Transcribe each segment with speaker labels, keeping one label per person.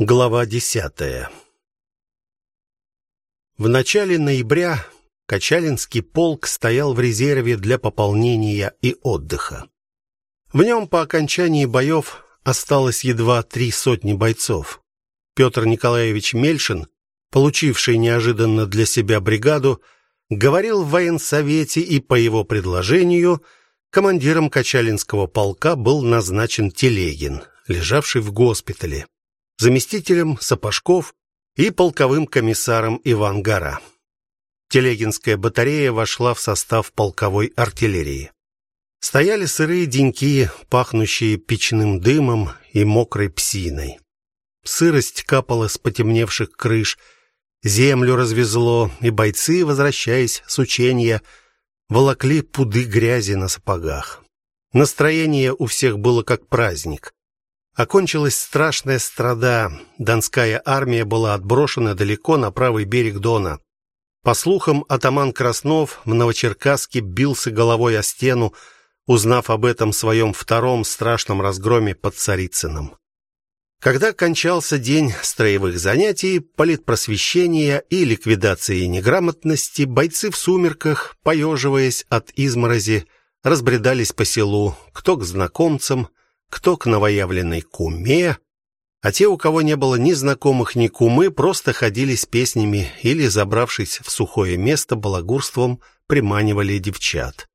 Speaker 1: Глава десятая. В начале ноября Качалинский полк стоял в резерве для пополнения и отдыха. В нем по окончании боев осталось едва три сотни бойцов. Петр Николаевич Мельшин, получивший неожиданно для себя бригаду, говорил в военсовете и по его предложению командиром Качалинского полка был назначен Телегин, лежавший в госпитале заместителем Сапожков и полковым комиссаром Иван Гара. Телегинская батарея вошла в состав полковой артиллерии. Стояли сырые деньки, пахнущие печным дымом и мокрой псиной. Сырость капала с потемневших крыш, землю развезло, и бойцы, возвращаясь с учения, волокли пуды грязи на сапогах. Настроение у всех было как праздник. Окончилась страшная страда. Донская армия была отброшена далеко на правый берег Дона. По слухам, атаман Краснов в Новочеркасске бился головой о стену, узнав об этом своем втором страшном разгроме под Царицыным. Когда кончался день строевых занятий, политпросвещения и ликвидации неграмотности, бойцы в сумерках, поеживаясь от изморози, разбредались по селу, кто к знакомцам, кто к новоявленной куме, а те, у кого не было ни знакомых, ни кумы, просто ходили с песнями или, забравшись в сухое место, балагурством приманивали девчат.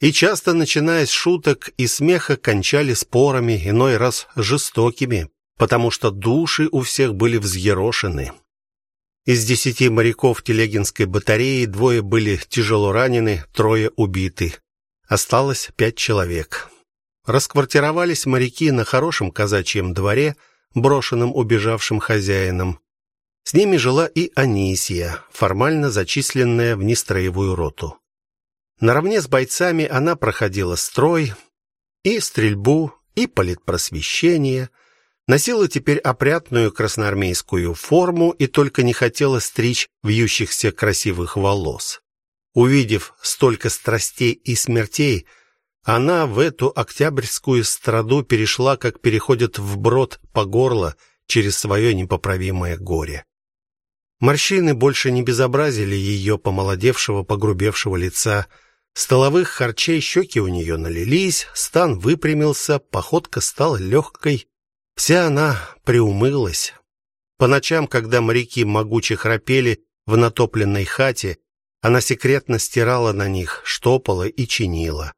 Speaker 1: И часто, начиная с шуток и смеха, кончали спорами, иной раз жестокими, потому что души у всех были взъерошены. Из десяти моряков Телегинской батареи двое были тяжело ранены, трое убиты. Осталось пять человек. Расквартировались моряки на хорошем казачьем дворе, брошенном убежавшим хозяином. С ними жила и Анисия, формально зачисленная в нестроевую роту. Наравне с бойцами она проходила строй и стрельбу, и политпросвещение, носила теперь опрятную красноармейскую форму и только не хотела стричь вьющихся красивых волос. Увидев столько страстей и смертей, она в эту октябрьскую страду перешла, как переходит вброд по горло через свое непоправимое горе. Морщины больше не безобразили ее помолодевшего, погрубевшего лица. Столовых харчей щеки у нее налились, стан выпрямился, походка стала легкой. Вся она приумылась. По ночам, когда моряки могуче храпели в натопленной хате, она секретно стирала на них, штопала и чинила.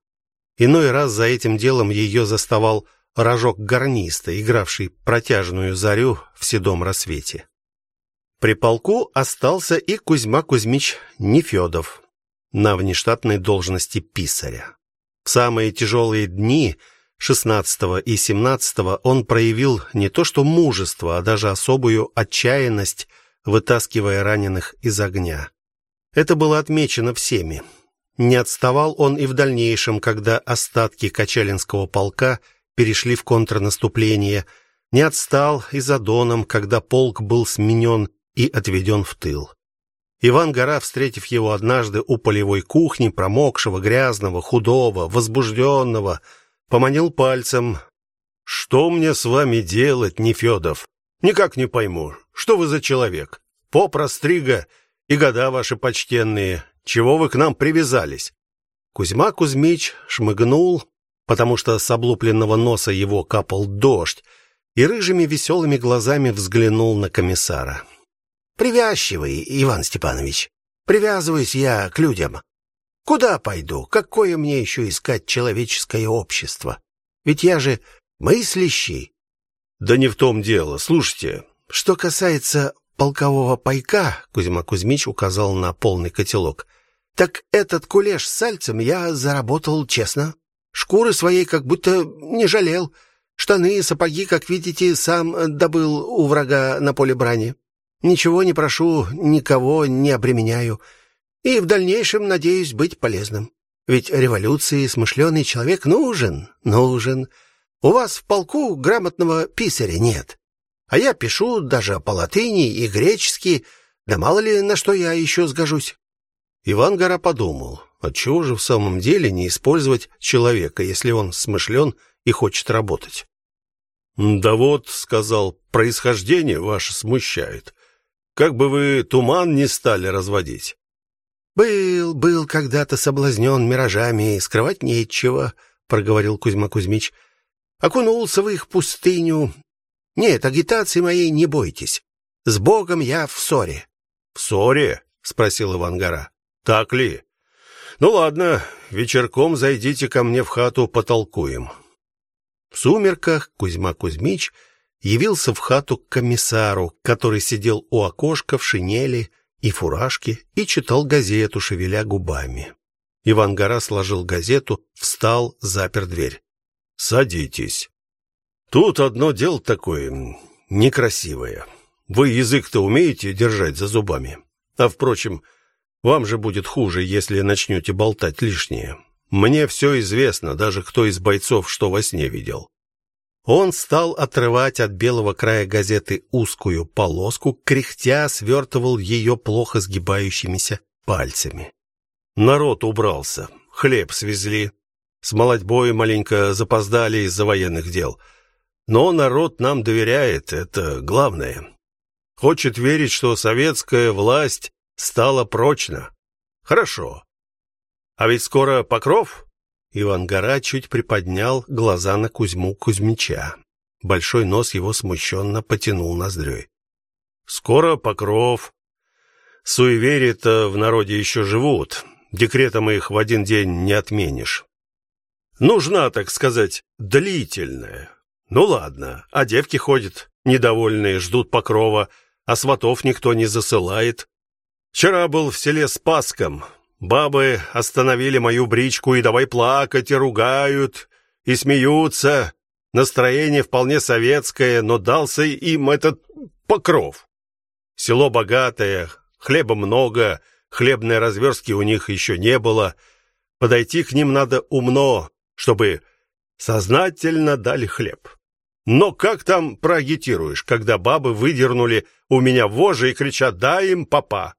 Speaker 1: Иной раз за этим делом ее заставал рожок гарниста, игравший протяжную зарю в седом рассвете. При полку остался и Кузьма Кузьмич Нефёдов на внештатной должности писаря. В самые тяжелые дни 16 и 17 он проявил не то что мужество, а даже особую отчаянность, вытаскивая раненых из огня. Это было отмечено всеми. Не отставал он и в дальнейшем, когда остатки Качалинского полка перешли в контрнаступление. Не отстал и за Доном, когда полк был сменен и отведен в тыл. Иван Гора, встретив его однажды у полевой кухни, промокшего, грязного, худого, возбужденного, поманил пальцем: "Что мне с вами делать, Нефёдов? Никак не пойму, что вы за человек? Попрострига и года ваши почтенные, чего вы к нам привязались? Кузьма Кузьмич шмыгнул, потому что с облупленного носа его капал дождь, и рыжими веселыми глазами взглянул на комиссара. Привязчивый, Иван Степанович. Привязываюсь я к людям. Куда пойду? Какое мне еще искать человеческое общество? Ведь я же мыслящий. Да не в том дело. Слушайте, что касается полкового пайка, Кузьма Кузьмич указал на полный котелок. Так этот кулеш с сальцем я заработал честно. Шкуры своей как будто не жалел. Штаны и сапоги, как видите, сам добыл у врага на поле брани. Ничего не прошу, никого не обременяю. И в дальнейшем надеюсь быть полезным. Ведь революции смышленый человек нужен, нужен. У вас в полку грамотного писаря нет. А я пишу даже по латыни и гречески, да мало ли на что я еще сгожусь. Иван Гора подумал, отчего же в самом деле не использовать человека, если он смышлен и хочет работать.
Speaker 2: Да вот, сказал, происхождение ваше смущает. Как бы вы туман не стали разводить.
Speaker 1: Был, был когда-то соблазнен миражами, скрывать нечего, проговорил Кузьма Кузьмич. Окунулся в их пустыню. Нет, агитации моей не бойтесь. С Богом я в ссоре.
Speaker 2: В ссоре? спросил Иван Гора. Так ли? Ну ладно, вечерком зайдите ко мне в хату, потолкуем.
Speaker 1: В сумерках Кузьма Кузьмич явился в хату к комиссару, который сидел у окошка в шинели и фуражке и читал газету, шевеля губами. Иван Гора сложил газету, встал, запер дверь.
Speaker 2: Садитесь. Тут одно дело такое некрасивое. Вы язык-то умеете держать за зубами. А впрочем, вам же будет хуже, если начнете болтать лишнее. Мне все известно, даже кто из бойцов что во сне видел.
Speaker 1: Он стал отрывать от белого края газеты узкую полоску, кряхтя свертывал ее плохо сгибающимися пальцами.
Speaker 2: Народ убрался, хлеб свезли, с молодьбой маленько запоздали из-за военных дел. Но народ нам доверяет, это главное. Хочет верить, что советская власть стала прочна. Хорошо. А ведь скоро Покров.
Speaker 1: Иван Гора чуть приподнял глаза на Кузьму Кузьмича. Большой нос его смущенно потянул ноздрёй.
Speaker 2: Скоро Покров. Суеверия-то в народе еще живут. Декретом их в один день не отменишь. Нужна, так сказать, длительная. Ну ладно, а девки ходят недовольные, ждут покрова, а сватов никто не засылает. Вчера был в селе Спаском. Бабы остановили мою бричку и давай плакать, и ругают, и смеются. Настроение вполне советское, но дался им этот покров. Село богатое, хлеба много, хлебной разверстки у них еще не было. Подойти к ним надо умно, чтобы сознательно дали хлеб. Но как там проагитируешь, когда бабы выдернули у меня вожжи и кричат: "Дай им папа"?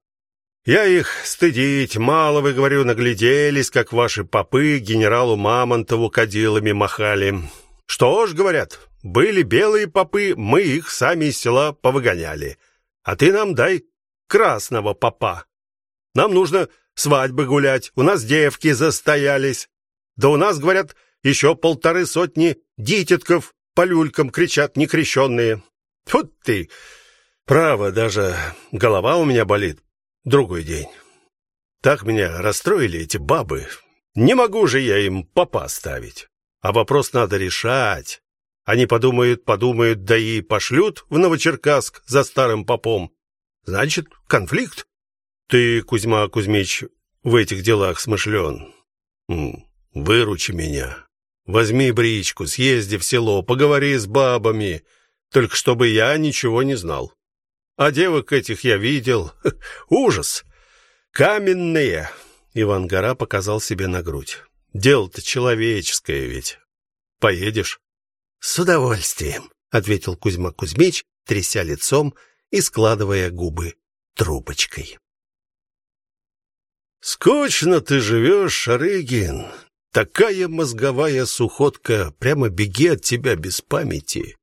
Speaker 2: Я их стыдить мало, вы говорю, нагляделись, как ваши попы генералу Мамонтову кадилами махали. Что ж, говорят, были белые попы, мы их сами из села повыгоняли. А ты нам дай красного попа. Нам нужно свадьбы гулять, у нас девки застоялись. Да у нас, говорят, еще полторы сотни дитятков по люлькам кричат некрещенные. Вот ты, право, даже голова у меня болит другой день. Так меня расстроили эти бабы. Не могу же я им попа ставить. А вопрос надо решать. Они подумают, подумают, да и пошлют в Новочеркасск за старым попом. Значит, конфликт. Ты, Кузьма Кузьмич, в этих делах смышлен. Выручи меня. Возьми бричку, съезди в село, поговори с бабами, только чтобы я ничего не знал. А девок этих я видел. Ужас. Каменные. Иван Гора показал себе на грудь. Дело-то человеческое ведь. Поедешь?
Speaker 1: С удовольствием, ответил Кузьма Кузьмич, тряся лицом и складывая губы трубочкой.
Speaker 2: Скучно ты живешь, Шарыгин. Такая мозговая сухотка, прямо беги от тебя без памяти.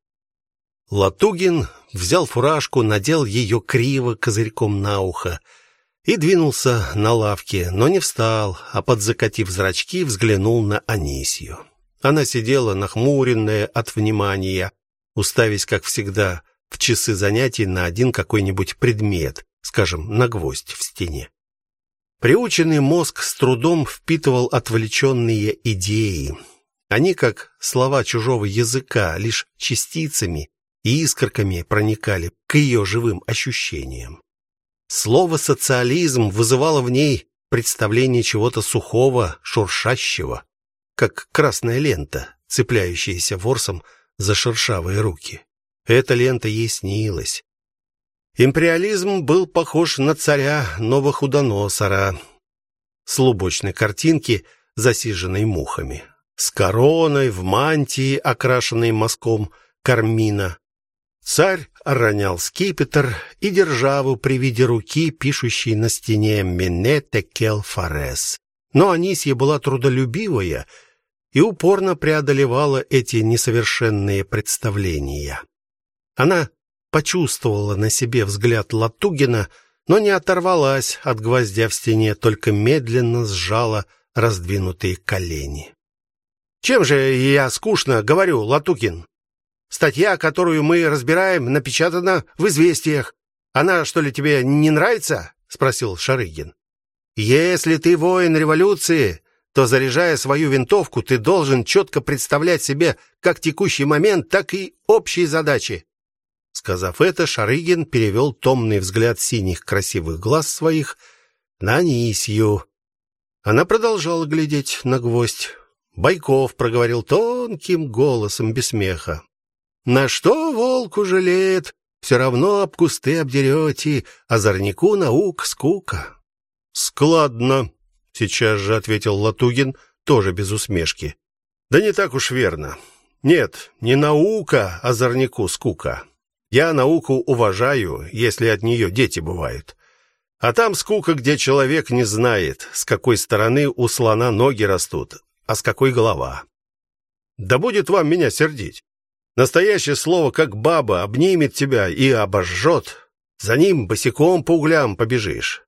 Speaker 1: Латугин взял фуражку, надел ее криво козырьком на ухо и двинулся на лавке, но не встал, а подзакатив зрачки, взглянул на Анисью. Она сидела нахмуренная от внимания, уставясь, как всегда, в часы занятий на один какой-нибудь предмет, скажем, на гвоздь в стене. Приученный мозг с трудом впитывал отвлеченные идеи. Они, как слова чужого языка, лишь частицами и искорками проникали к ее живым ощущениям. Слово социализм вызывало в ней представление чего-то сухого, шуршащего, как красная лента, цепляющаяся ворсом за шершавые руки. Эта лента ей снилась. Империализм был похож на царя Новохудоносора с лубочной картинки, засиженной мухами, с короной в мантии, окрашенной мазком кармина, Царь ронял скипетр и державу при виде руки, пишущей на стене «Мене текел фарес». Но Анисья была трудолюбивая и упорно преодолевала эти несовершенные представления. Она почувствовала на себе взгляд Латугина, но не оторвалась от гвоздя в стене, только медленно сжала раздвинутые колени. Чем же я скучно говорю, Латукин? Статья, которую мы разбираем, напечатана в известиях. Она что ли тебе не нравится? спросил Шарыгин. Если ты воин революции, то заряжая свою винтовку, ты должен четко представлять себе как текущий момент, так и общие задачи. Сказав это, Шарыгин перевел томный взгляд синих красивых глаз своих на Анисью. Она продолжала глядеть на гвоздь. Байков проговорил тонким голосом без смеха: "На что волку жалеет? Все равно об кусты обдерете, зорняку наук скука". "Складно", сейчас же ответил Латугин, тоже без усмешки. "Да не так уж верно. Нет, не наука, а зорняку скука. Я науку уважаю, если от нее дети бывают. А там скука, где человек не знает, с какой стороны у слона ноги растут, а с какой голова. Да будет вам меня сердить. Настоящее слово, как баба, обнимет тебя и обожжет. За ним босиком по углям побежишь.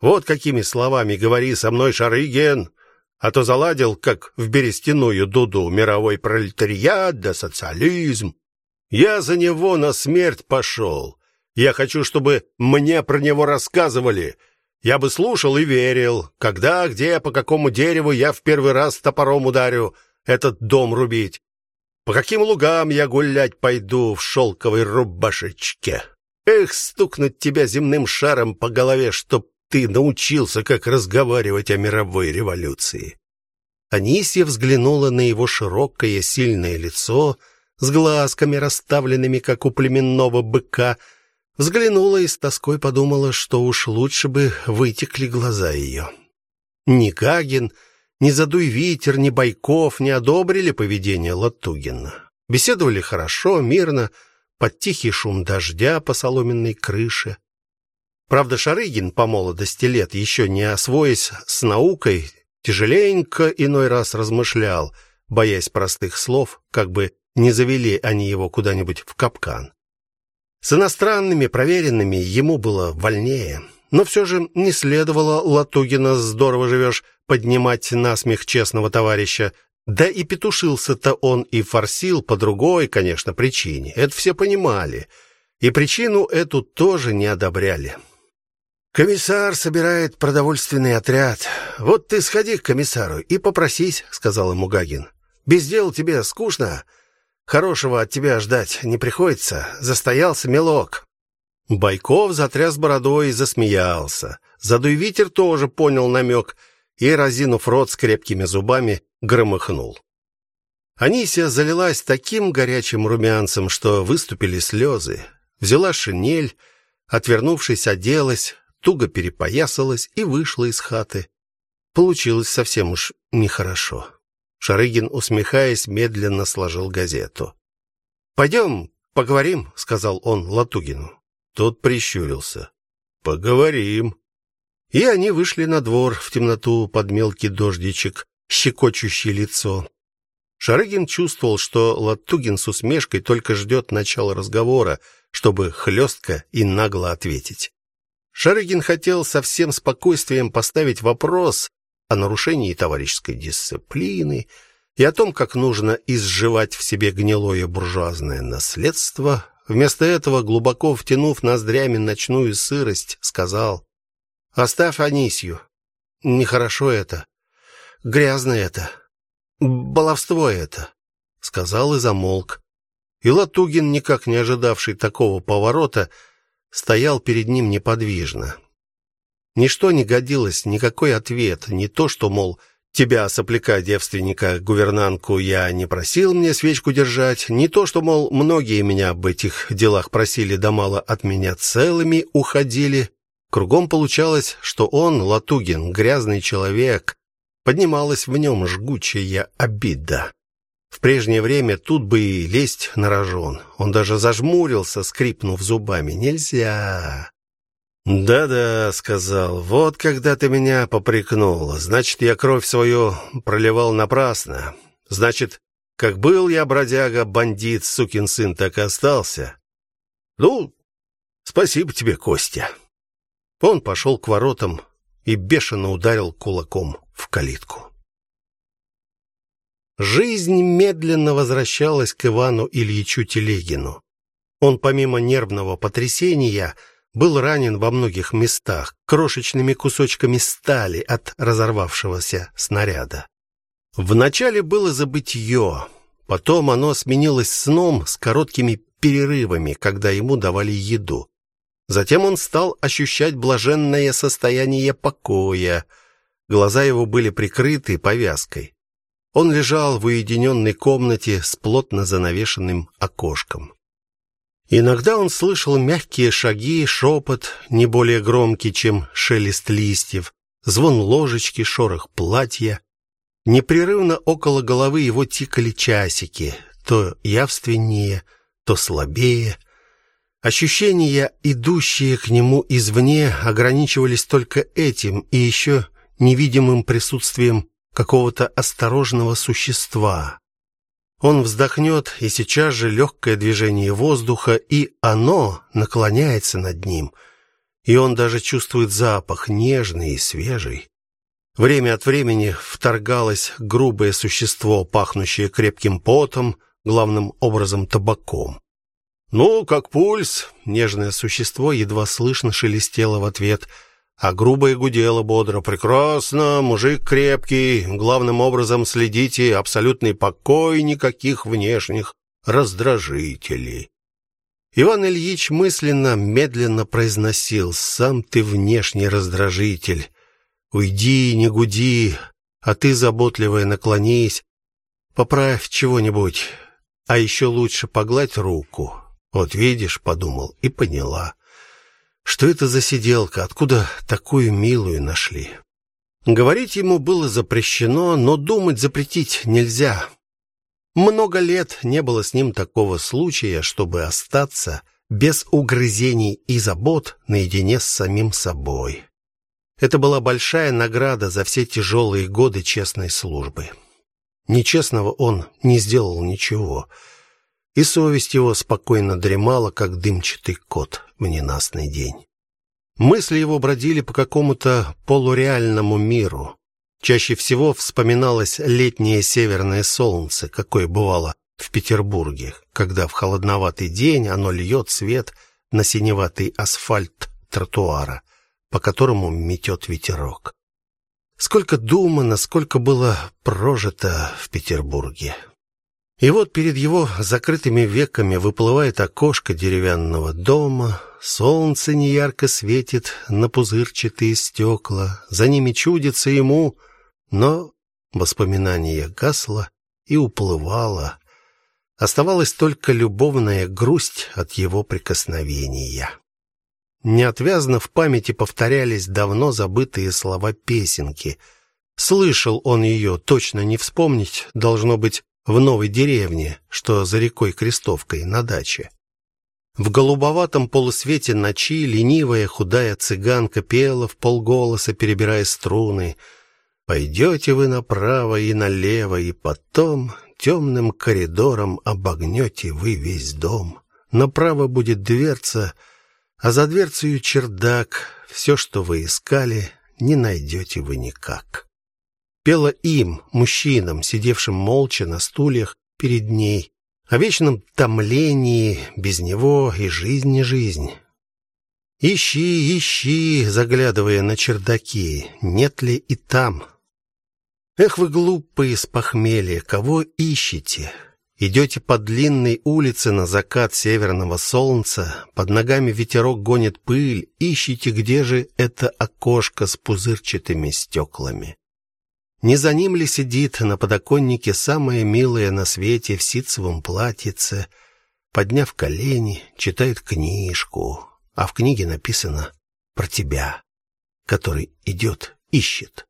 Speaker 1: Вот какими словами говори со мной, Шарыген, а то заладил, как в берестяную дуду, мировой пролетариат да социализм. Я за него на смерть пошел. Я хочу, чтобы мне про него рассказывали. Я бы слушал и верил. Когда, где, по какому дереву я в первый раз топором ударю этот дом рубить. По каким лугам я гулять пойду в шелковой рубашечке. Эх, стукнуть тебя земным шаром по голове, чтоб ты научился, как разговаривать о мировой революции. Анисия взглянула на его широкое, сильное лицо с глазками расставленными, как у племенного быка, взглянула и с тоской подумала, что уж лучше бы вытекли глаза ее. Ни Кагин, ни Задуй ветер, ни Байков не одобрили поведение Латугина. Беседовали хорошо, мирно, под тихий шум дождя по соломенной крыше. Правда, Шарыгин по молодости лет, еще не освоясь с наукой, тяжеленько иной раз размышлял, боясь простых слов, как бы не завели они его куда-нибудь в капкан. С иностранными проверенными ему было вольнее, но все же не следовало Латугина здорово живешь поднимать на смех честного товарища. Да и петушился-то он и форсил по другой, конечно, причине. Это все понимали, и причину эту тоже не одобряли. Комиссар собирает продовольственный отряд. Вот ты сходи к комиссару и попросись, сказал ему Гагин. Без дел тебе скучно, Хорошего от тебя ждать не приходится. Застоялся мелок. Байков затряс бородой и засмеялся. Задуй тоже понял намек и разинув рот с крепкими зубами, громыхнул. Анисия залилась таким горячим румянцем, что выступили слезы. Взяла шинель, отвернувшись, оделась, туго перепоясалась и вышла из хаты. Получилось совсем уж нехорошо. Шарыгин, усмехаясь, медленно сложил газету. «Пойдем, поговорим, сказал он Латугину. Тот прищурился. Поговорим. И они вышли на двор в темноту под мелкий дождичек, щекочущий лицо. Шарыгин чувствовал, что Латугин с усмешкой только ждет начала разговора, чтобы хлестко и нагло ответить. Шарыгин хотел со всем спокойствием поставить вопрос, о нарушении товарищеской дисциплины и о том, как нужно изживать в себе гнилое буржуазное наследство, вместо этого, глубоко втянув ноздрями ночную сырость, сказал: "Оставь Анисью. Нехорошо это. Грязно это. Баловство это", сказал и замолк. И Латугин, никак не ожидавший такого поворота, стоял перед ним неподвижно. Ничто не годилось, никакой ответ, не то, что мол, тебя, сопляка девственника, гувернантку я не просил мне свечку держать, не то, что мол, многие меня об этих делах просили, да мало от меня целыми уходили. Кругом получалось, что он, Латугин, грязный человек, поднималась в нем жгучая обида. В прежнее время тут бы и лезть на рожон. Он даже зажмурился, скрипнув зубами. Нельзя. «Да-да», — сказал, — «вот когда ты меня попрекнула, значит, я кровь свою проливал напрасно. Значит, как был я бродяга, бандит, сукин сын, так и остался. Ну, спасибо тебе, Костя». Он пошел к воротам и бешено ударил кулаком в калитку. Жизнь медленно возвращалась к Ивану Ильичу Телегину. Он помимо нервного потрясения был ранен во многих местах крошечными кусочками стали от разорвавшегося снаряда. Вначале было забытье, потом оно сменилось сном с короткими перерывами, когда ему давали еду. Затем он стал ощущать блаженное состояние покоя. Глаза его были прикрыты повязкой. Он лежал в уединенной комнате с плотно занавешенным окошком. Иногда он слышал мягкие шаги, шепот, не более громкий, чем шелест листьев, звон ложечки, шорох платья. Непрерывно около головы его тикали часики, то явственнее, то слабее. Ощущения, идущие к нему извне, ограничивались только этим и еще невидимым присутствием какого-то осторожного существа. Он вздохнет, и сейчас же легкое движение воздуха, и оно наклоняется над ним, и он даже чувствует запах нежный и свежий. Время от времени вторгалось грубое существо, пахнущее крепким потом, главным образом табаком. "Ну, как пульс?" Нежное существо едва слышно шелестело в ответ а грубое гудело бодро. «Прекрасно, мужик крепкий, главным образом следите, абсолютный покой, никаких внешних раздражителей». Иван Ильич мысленно медленно произносил: "Сам ты внешний раздражитель. Уйди, не гуди, а ты заботливая наклонись, поправь чего-нибудь, а еще лучше погладь руку". Вот видишь, подумал и поняла. Что это за сиделка? Откуда такую милую нашли? Говорить ему было запрещено, но думать запретить нельзя. Много лет не было с ним такого случая, чтобы остаться без угрызений и забот наедине с самим собой. Это была большая награда за все тяжелые годы честной службы. Нечестного он не сделал ничего, и совесть его спокойно дремала, как дымчатый кот в ненастный день. Мысли его бродили по какому-то полуреальному миру. Чаще всего вспоминалось летнее северное солнце, какое бывало в Петербурге, когда в холодноватый день оно льет свет на синеватый асфальт тротуара, по которому метет ветерок. Сколько думано, сколько было прожито в Петербурге. И вот перед его закрытыми веками выплывает окошко деревянного дома, солнце неярко светит на пузырчатые стекла, за ними чудится ему, но воспоминание гасло и уплывало. Оставалась только любовная грусть от его прикосновения. Неотвязно в памяти повторялись давно забытые слова песенки. Слышал он ее, точно не вспомнить, должно быть, в новой деревне, что за рекой Крестовкой на даче. В голубоватом полусвете ночи ленивая худая цыганка пела в полголоса, перебирая струны. Пойдете вы направо и налево, и потом темным коридором обогнете вы весь дом. Направо будет дверца, а за дверцей чердак. Все, что вы искали, не найдете вы никак пела им, мужчинам, сидевшим молча на стульях перед ней, о вечном томлении без него и жизнь не жизнь. Ищи, ищи, заглядывая на чердаки, нет ли и там. Эх вы глупые с похмелья, кого ищете? Идете по длинной улице на закат северного солнца, под ногами ветерок гонит пыль, ищите, где же это окошко с пузырчатыми стеклами. Не за ним ли сидит на подоконнике самая милая на свете в ситцевом платьице, подняв колени, читает книжку, а в книге написано про тебя, который идет, ищет.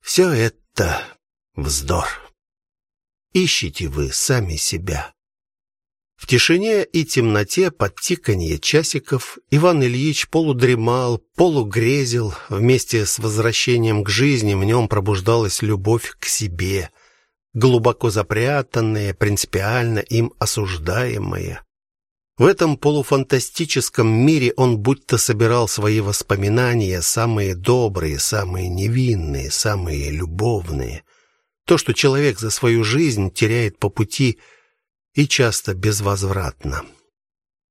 Speaker 1: Все это вздор. Ищите вы сами себя. В тишине и темноте под тиканье часиков Иван Ильич полудремал, полугрезил. Вместе с возвращением к жизни в нем пробуждалась любовь к себе, глубоко запрятанная, принципиально им осуждаемая. В этом полуфантастическом мире он будто собирал свои воспоминания, самые добрые, самые невинные, самые любовные. То, что человек за свою жизнь теряет по пути – и часто безвозвратно.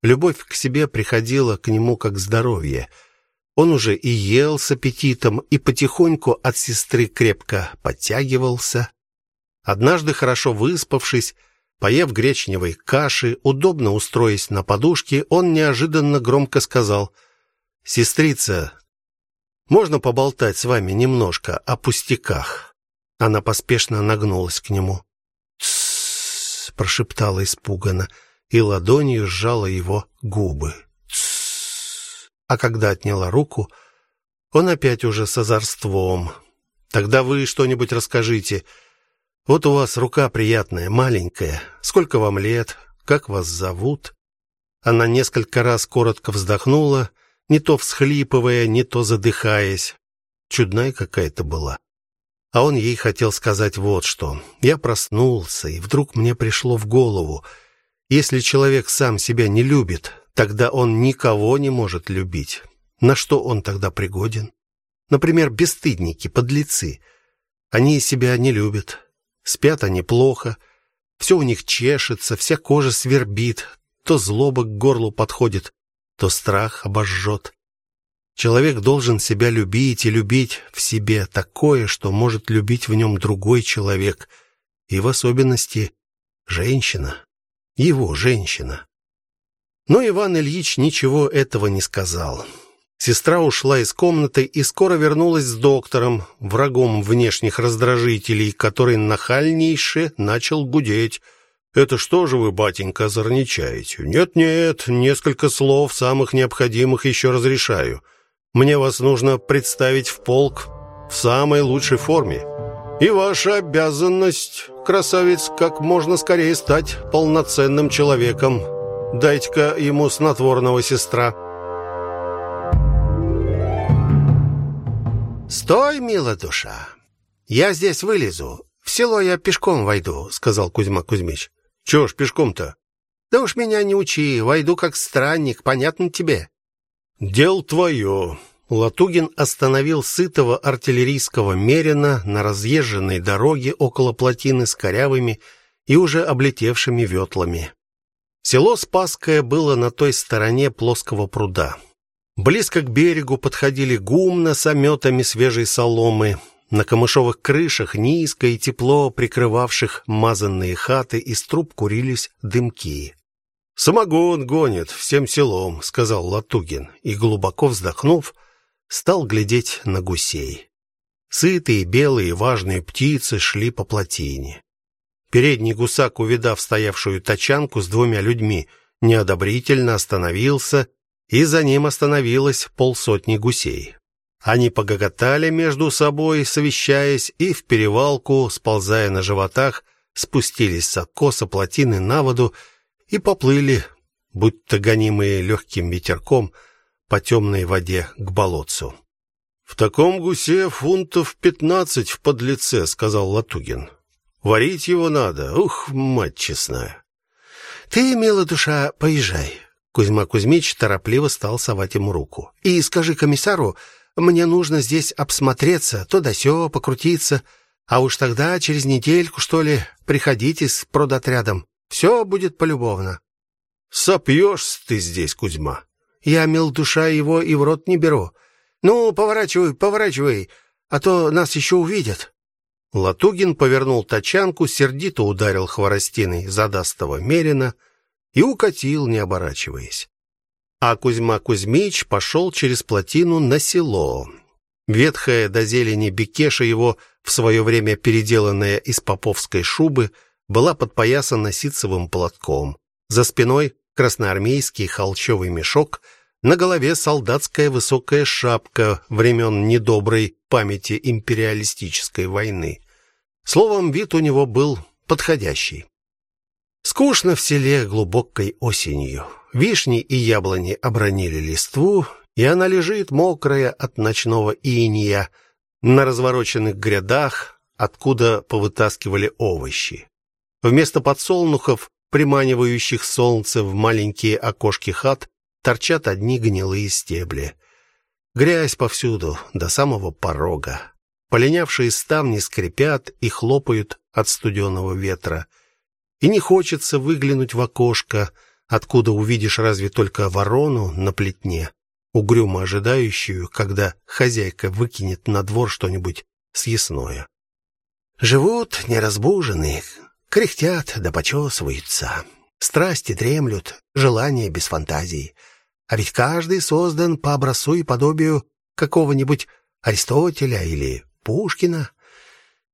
Speaker 1: Любовь к себе приходила к нему как здоровье. Он уже и ел с аппетитом, и потихоньку от сестры крепко подтягивался. Однажды, хорошо выспавшись, поев гречневой каши, удобно устроясь на подушке, он неожиданно громко сказал: "Сестрица, можно поболтать с вами немножко о пустяках?" Она поспешно нагнулась к нему прошептала испуганно и ладонью сжала его губы. А когда отняла руку, он опять уже с озорством. Тогда вы что-нибудь расскажите. Вот у вас рука приятная, маленькая. Сколько вам лет? Как вас зовут? Она несколько раз коротко вздохнула, не то всхлипывая, не то задыхаясь. Чудная какая-то была. А он ей хотел сказать вот что. Я проснулся, и вдруг мне пришло в голову, если человек сам себя не любит, тогда он никого не может любить. На что он тогда пригоден? Например, бесстыдники, подлецы. Они себя не любят. Спят они плохо, все у них чешется, вся кожа свербит, то злоба к горлу подходит, то страх обожжет. Человек должен себя любить и любить в себе такое, что может любить в нем другой человек, и в особенности женщина, его женщина. Но Иван Ильич ничего этого не сказал. Сестра ушла из комнаты и скоро вернулась с доктором, врагом внешних раздражителей, который нахальнейше начал гудеть. Это что же вы, батенька, озорничаете? Нет-нет, несколько слов самых необходимых еще разрешаю. Мне вас нужно представить в полк в самой лучшей форме. И ваша обязанность, красавец, как можно скорее стать полноценным человеком. Дайте-ка ему снотворного, сестра. Стой, мила душа. Я здесь вылезу. В село я пешком войду, сказал Кузьма Кузьмич. Чего ж пешком-то? Да уж меня не учи, войду как странник, понятно тебе? Дел твое. Латугин остановил сытого артиллерийского мерина на разъезженной дороге около плотины с корявыми и уже облетевшими ветлами. Село Спасское было на той стороне плоского пруда. Близко к берегу подходили гумна с ометами свежей соломы. На камышовых крышах, низко и тепло прикрывавших мазанные хаты, из труб курились дымки. Самогон гонит всем селом, сказал Латугин и глубоко вздохнув, стал глядеть на гусей. Сытые, белые, важные птицы шли по плотине. Передний гусак, увидав стоявшую тачанку с двумя людьми, неодобрительно остановился, и за ним остановилось полсотни гусей. Они погоготали между собой, совещаясь, и в перевалку, сползая на животах, спустились с откоса плотины на воду и поплыли, будто гонимые легким ветерком, по темной воде к болотцу. В таком гусе фунтов пятнадцать в подлеце, сказал Латугин. Варить его надо. Ух, мать честная. Ты, милая душа, поезжай. Кузьма Кузьмич торопливо стал совать ему руку. И скажи комиссару, мне нужно здесь обсмотреться, то да сё, покрутиться, а уж тогда через недельку, что ли, приходите с продотрядом. Все будет полюбовно. Сопьешь ты здесь, Кузьма. Я, мил душа, его и в рот не беру. Ну, поворачивай, поворачивай, а то нас еще увидят. Латугин повернул тачанку, сердито ударил хворостиной задастого мерина и укатил, не оборачиваясь. А Кузьма Кузьмич пошел через плотину на село. Ветхая до зелени бекеша его, в свое время переделанная из поповской шубы, была подпоясана ситцевым платком. За спиной красноармейский холчевый мешок, на голове солдатская высокая шапка времен недоброй памяти империалистической войны. Словом, вид у него был подходящий. Скучно в селе глубокой осенью. Вишни и яблони обронили листву, и она лежит мокрая от ночного иния на развороченных грядах, откуда повытаскивали овощи. Вместо подсолнухов, приманивающих солнце в маленькие окошки хат, торчат одни гнилые стебли. Грязь повсюду, до самого порога. Полинявшие ставни скрипят и хлопают от студеного ветра. И не хочется выглянуть в окошко, откуда увидишь разве только ворону на плетне, угрюмо ожидающую, когда хозяйка выкинет на двор что-нибудь съестное. Живут неразбуженные, кряхтят да почесываются. Страсти дремлют, желания без фантазии. А ведь каждый создан по образцу и подобию какого-нибудь Аристотеля или Пушкина.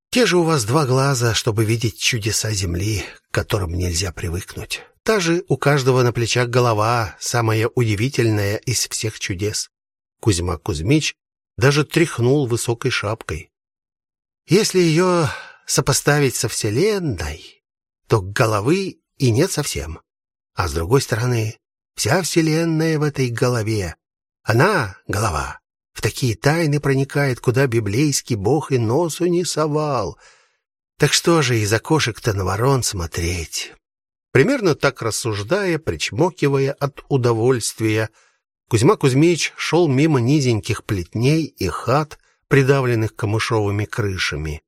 Speaker 1: Те же у вас два глаза, чтобы видеть чудеса земли, к которым нельзя привыкнуть. Та же у каждого на плечах голова, самая удивительная из всех чудес. Кузьма Кузьмич даже тряхнул высокой шапкой. Если ее сопоставить со вселенной, то головы и нет совсем. А с другой стороны, вся вселенная в этой голове. Она голова. В такие тайны проникает, куда библейский бог и носу не совал. Так что же из окошек-то на ворон смотреть? Примерно так рассуждая, причмокивая от удовольствия, Кузьма Кузьмич шел мимо низеньких плетней и хат, придавленных камышовыми крышами.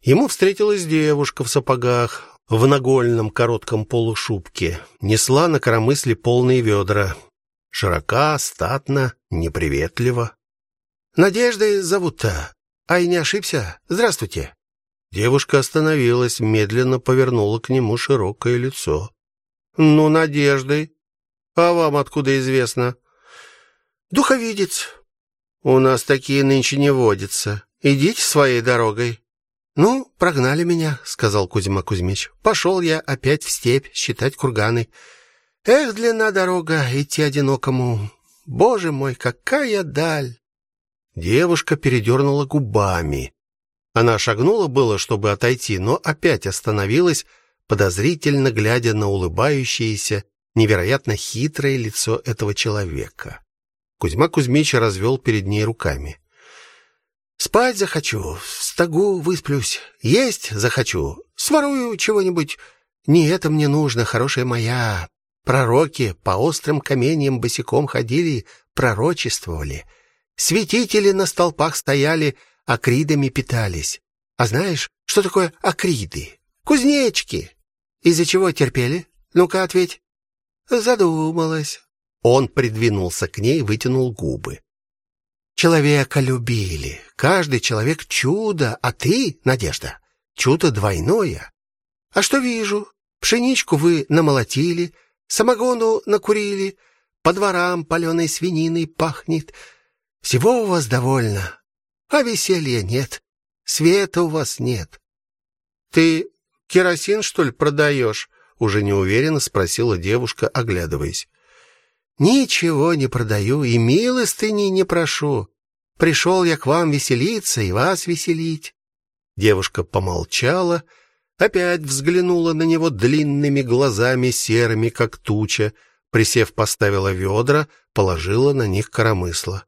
Speaker 1: Ему встретилась девушка в сапогах, в нагольном коротком полушубке, несла на коромысле полные ведра. Широка, статно, неприветливо. Надеждой зовут-то. Ай, не ошибся. Здравствуйте. Девушка остановилась, медленно повернула к нему широкое лицо. Ну, Надеждой. А вам откуда известно? Духовидец. У нас такие нынче не водятся. Идите своей дорогой. Ну, прогнали меня, сказал Кузьма Кузьмич. Пошел я опять в степь считать курганы. Эх, длина дорога, идти одинокому. Боже мой, какая даль. Девушка передернула губами. Она шагнула было, чтобы отойти, но опять остановилась, подозрительно глядя на улыбающееся, невероятно хитрое лицо этого человека. Кузьма Кузьмич развел перед ней руками. Спать захочу, в стогу высплюсь, есть захочу, сворую чего-нибудь. Не это мне нужно, хорошая моя. Пророки по острым каменьям босиком ходили, пророчествовали. Святители на столпах стояли, акридами питались. А знаешь, что такое акриды? Кузнечки. Из-за чего терпели? Ну-ка, ответь. Задумалась. Он придвинулся к ней, вытянул губы. Человека любили. Каждый человек чудо, а ты, Надежда, чудо двойное. А что вижу? Пшеничку вы намолотили, самогону накурили, по дворам паленой свининой пахнет. Всего у вас довольно, а веселья нет. Света у вас нет. Ты керосин, что ли, продаешь? уже неуверенно спросила девушка, оглядываясь. Ничего не продаю и милостыни не прошу. Пришел я к вам веселиться и вас веселить. Девушка помолчала, опять взглянула на него длинными глазами серыми, как туча, присев, поставила ведра, положила на них коромысло.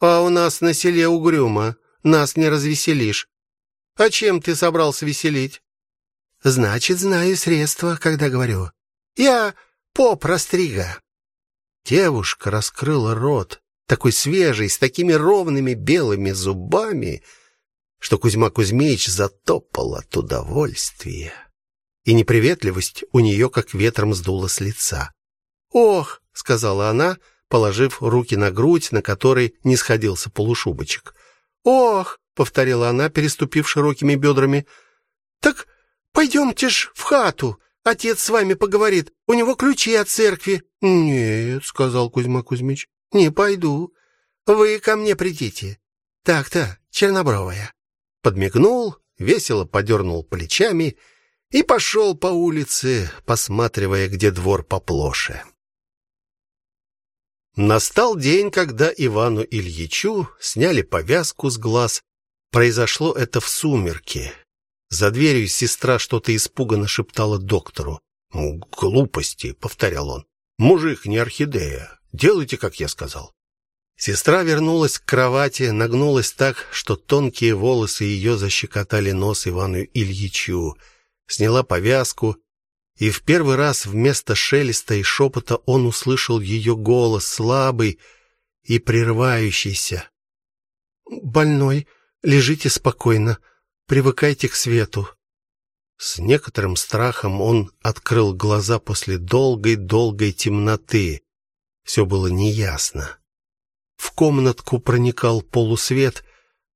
Speaker 1: А у нас на селе угрюмо, нас не развеселишь. А чем ты собрался веселить? Значит, знаю средства, когда говорю. Я поп Растрига. Девушка раскрыла рот, такой свежий, с такими ровными белыми зубами, что Кузьма Кузьмич затопал от удовольствия. И неприветливость у нее как ветром сдуло с лица. "Ох", сказала она, положив руки на грудь, на которой не сходился полушубочек. "Ох", повторила она, переступив широкими бедрами. "Так пойдемте ж в хату, Отец с вами поговорит. У него ключи от церкви. Нет, сказал Кузьма Кузьмич. Не пойду. Вы ко мне придите. Так-то, чернобровая. Подмигнул, весело подернул плечами и пошел по улице, посматривая, где двор поплоше. Настал день, когда Ивану Ильичу сняли повязку с глаз. Произошло это в сумерки. За дверью сестра что-то испуганно шептала доктору. Глупости, повторял он. Мужик не орхидея. Делайте, как я сказал. Сестра вернулась к кровати, нагнулась так, что тонкие волосы ее защекотали нос Ивану Ильичу. Сняла повязку, и в первый раз вместо шелеста и шепота он услышал ее голос, слабый и прерывающийся. Больной, лежите спокойно, привыкайте к свету. С некоторым страхом он открыл глаза после долгой-долгой темноты. Все было неясно. В комнатку проникал полусвет,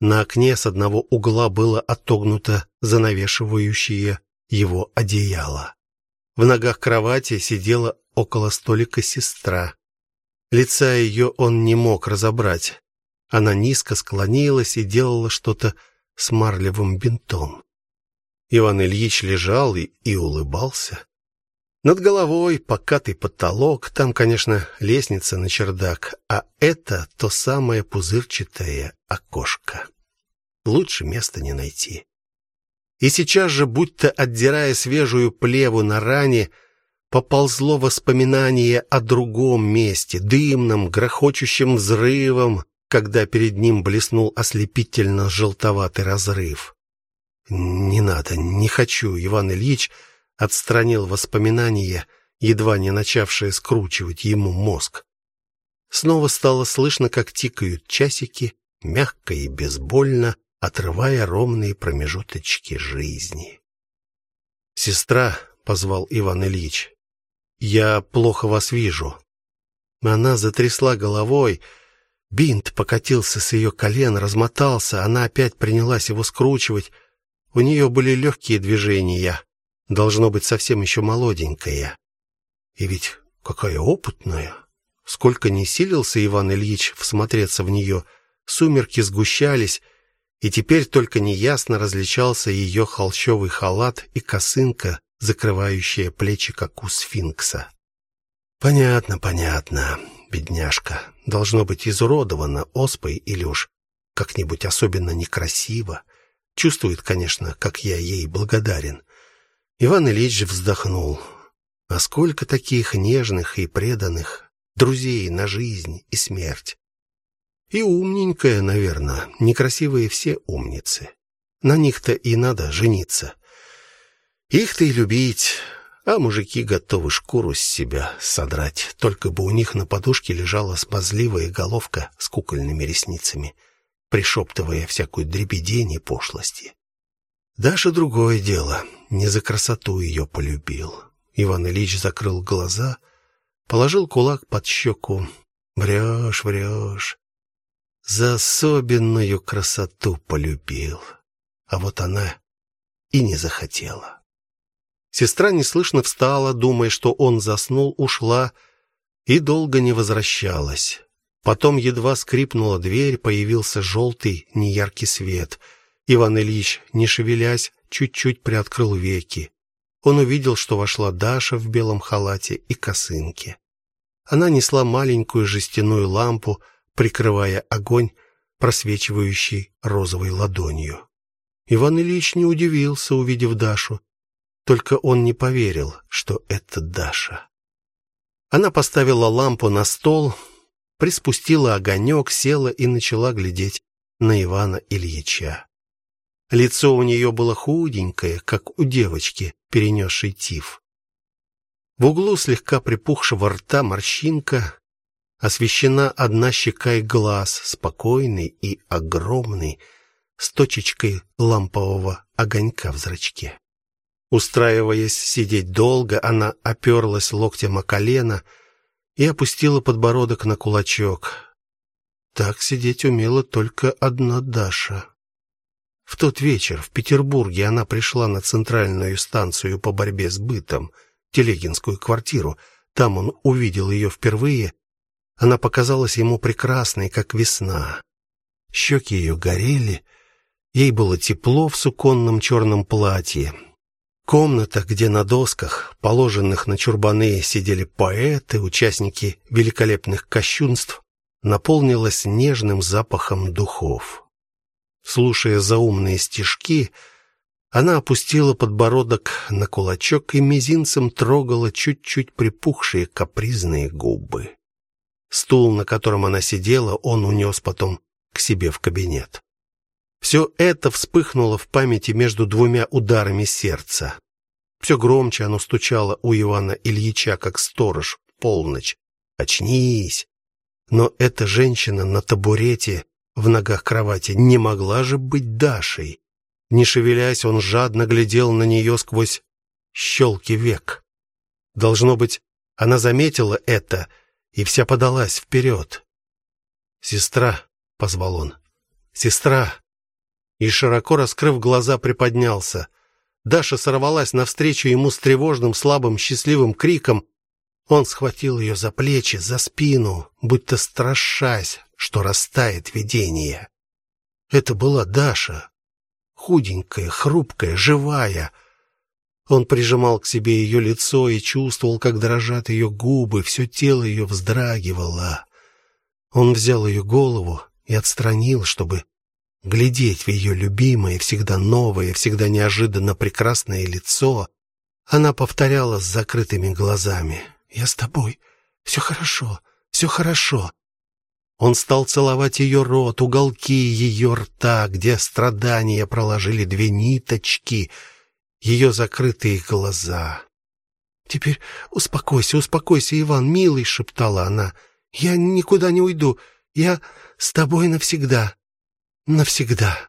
Speaker 1: на окне с одного угла было отогнуто занавешивающее его одеяло. В ногах кровати сидела около столика сестра. Лица ее он не мог разобрать. Она низко склонилась и делала что-то с марлевым бинтом. Иван Ильич лежал и, и улыбался. Над головой покатый потолок, там, конечно, лестница на чердак, а это то самое пузырчатое окошко. Лучше места не найти. И сейчас же, будто отдирая свежую плеву на ране, поползло воспоминание о другом месте, дымном, грохочущем взрывом, когда перед ним блеснул ослепительно желтоватый разрыв. Не надо, не хочу, Иван Ильич отстранил воспоминания, едва не начавшие скручивать ему мозг. Снова стало слышно, как тикают часики, мягко и безбольно, отрывая ровные промежуточки жизни. "Сестра", позвал Иван Ильич. "Я плохо вас вижу". Она затрясла головой, бинт покатился с ее колен, размотался, она опять принялась его скручивать. У нее были легкие движения должно быть совсем еще молоденькая. И ведь какая опытная. Сколько ни силился Иван Ильич всмотреться в нее, сумерки сгущались, и теперь только неясно различался ее холщовый халат и косынка, закрывающая плечи как у сфинкса. Понятно, понятно. Бедняжка должно быть изуродована оспой или уж как-нибудь особенно некрасиво. Чувствует, конечно, как я ей благодарен. Иван Ильич вздохнул. А сколько таких нежных и преданных друзей на жизнь и смерть. И умненькая, наверное, некрасивые все умницы. На них-то и надо жениться. Их-то и любить, а мужики готовы шкуру с себя содрать, только бы у них на подушке лежала смазливая головка с кукольными ресницами, пришептывая всякую дребедень и пошлости. Даша другое дело не за красоту ее полюбил. Иван Ильич закрыл глаза, положил кулак под щеку. Врешь, врешь. За особенную красоту полюбил. А вот она и не захотела. Сестра неслышно встала, думая, что он заснул, ушла и долго не возвращалась. Потом едва скрипнула дверь, появился желтый неяркий свет. Иван Ильич, не шевелясь, чуть-чуть приоткрыл веки. Он увидел, что вошла Даша в белом халате и косынке. Она несла маленькую жестяную лампу, прикрывая огонь, просвечивающий розовой ладонью. Иван Ильич не удивился, увидев Дашу, только он не поверил, что это Даша. Она поставила лампу на стол, приспустила огонек, села и начала глядеть на Ивана Ильича. Лицо у нее было худенькое, как у девочки, перенесшей тиф. В углу слегка припухшего рта морщинка, освещена одна щека и глаз, спокойный и огромный, с точечкой лампового огонька в зрачке. Устраиваясь сидеть долго, она оперлась локтем о колено и опустила подбородок на кулачок. Так сидеть умела только одна Даша. В тот вечер в Петербурге она пришла на центральную станцию по борьбе с бытом, Телегинскую квартиру. Там он увидел ее впервые. Она показалась ему прекрасной, как весна. Щеки ее горели, ей было тепло в суконном черном платье. Комната, где на досках, положенных на чурбаны, сидели поэты, участники великолепных кощунств, наполнилась нежным запахом духов. Слушая заумные стишки, Она опустила подбородок на кулачок и мизинцем трогала чуть-чуть припухшие капризные губы. Стул, на котором она сидела, он унес потом к себе в кабинет. Все это вспыхнуло в памяти между двумя ударами сердца. Все громче оно стучало у Ивана Ильича, как сторож в полночь. Очнись. Но эта женщина на табурете в ногах кровати не могла же быть Дашей. Не шевелясь, он жадно глядел на нее сквозь щелки век. Должно быть, она заметила это и вся подалась вперед. "Сестра", позвал он. "Сестра". И широко раскрыв глаза, приподнялся. Даша сорвалась навстречу ему с тревожным, слабым, счастливым криком. Он схватил ее за плечи, за спину, будто страшась, что растает видение. Это была Даша, худенькая, хрупкая, живая. Он прижимал к себе ее лицо и чувствовал, как дрожат ее губы, все тело ее вздрагивало. Он взял ее голову и отстранил, чтобы глядеть в ее любимое, всегда новое, всегда неожиданно прекрасное лицо. Она повторяла с закрытыми глазами: "Я с тобой. все хорошо, все хорошо". Он стал целовать ее рот, уголки ее рта, где страдания проложили две ниточки, ее закрытые глаза. Теперь успокойся, успокойся, Иван, милый, шептала она. Я никуда не уйду. Я с тобой навсегда. Навсегда.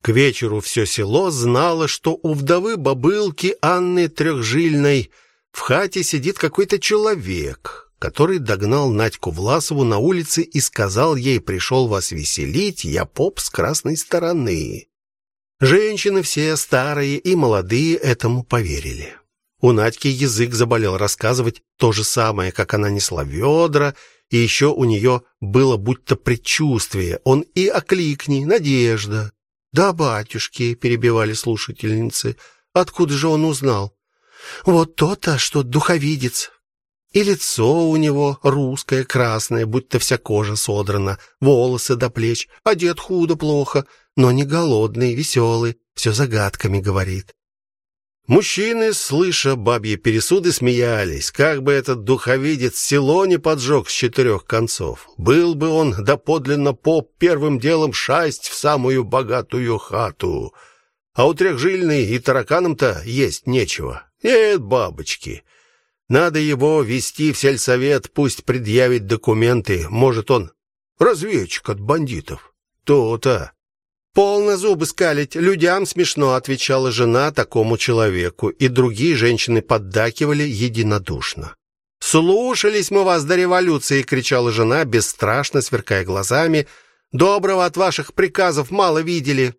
Speaker 2: К вечеру все село знало, что у вдовы бабылки Анны Трехжильной в хате сидит какой-то человек, который догнал Надьку Власову на улице и сказал ей: "Пришел вас веселить, я поп с красной стороны". Женщины все, старые и молодые, этому поверили. У Надьки язык заболел рассказывать то же самое, как она несла ведра, и еще у нее было будто предчувствие. Он и окликни, Надежда. Да, батюшки, перебивали слушательницы. Откуда же он узнал? Вот то-то, что духовидец. И лицо у него русское, красное, будто вся кожа содрана, волосы до плеч, одет худо плохо, но не голодный, веселый, все загадками говорит. Мужчины, слыша бабьи пересуды, смеялись. Как бы этот духовидец село не поджег с четырех концов. Был бы он доподлинно поп первым делом шасть в самую богатую хату. А у трехжильной и тараканам-то есть нечего. Нет, бабочки. Надо его вести в сельсовет, пусть предъявит документы. Может, он разведчик от бандитов. То-то. Полно зубы скалить, людям смешно, отвечала жена такому человеку, и другие женщины поддакивали единодушно. Слушались мы вас до революции, кричала жена, бесстрашно сверкая глазами. Доброго от ваших приказов мало видели,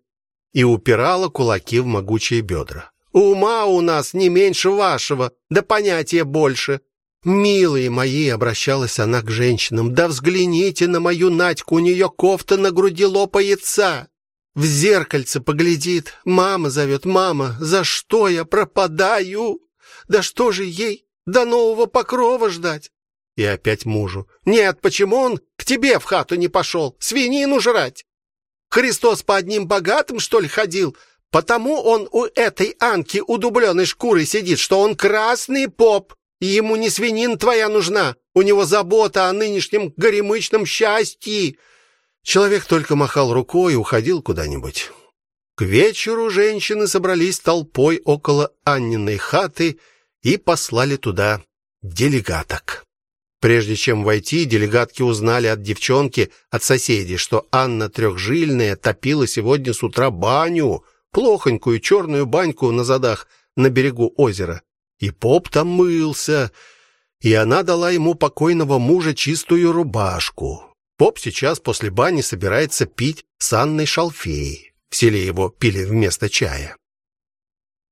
Speaker 2: и упирала кулаки в могучие бедра. Ума у нас не меньше вашего, да понятия больше. Милые мои, обращалась она к женщинам. Да взгляните на мою Надьку, у нее кофта на груди лопается. В зеркальце поглядит, мама зовет, мама, за что я пропадаю? Да что же ей до нового покрова ждать? И опять мужу: "Нет, почему он к тебе в хату не пошел? Свинину жрать? Христос по одним богатым что ли ходил? Потому он у этой Анки у дубленой шкуры сидит, что он красный поп, и ему не свинин твоя нужна. У него забота о нынешнем горемычном счастье. Человек только махал рукой и уходил куда-нибудь. К вечеру женщины собрались толпой около Анниной хаты и послали туда делегаток. Прежде чем войти, делегатки узнали от девчонки, от соседей, что Анна Трехжильная топила сегодня с утра баню, плохонькую черную баньку на задах на берегу озера. И поп там мылся, и она дала ему покойного мужа чистую рубашку. Поп сейчас после бани собирается пить с Анной шалфей. В селе его пили вместо чая.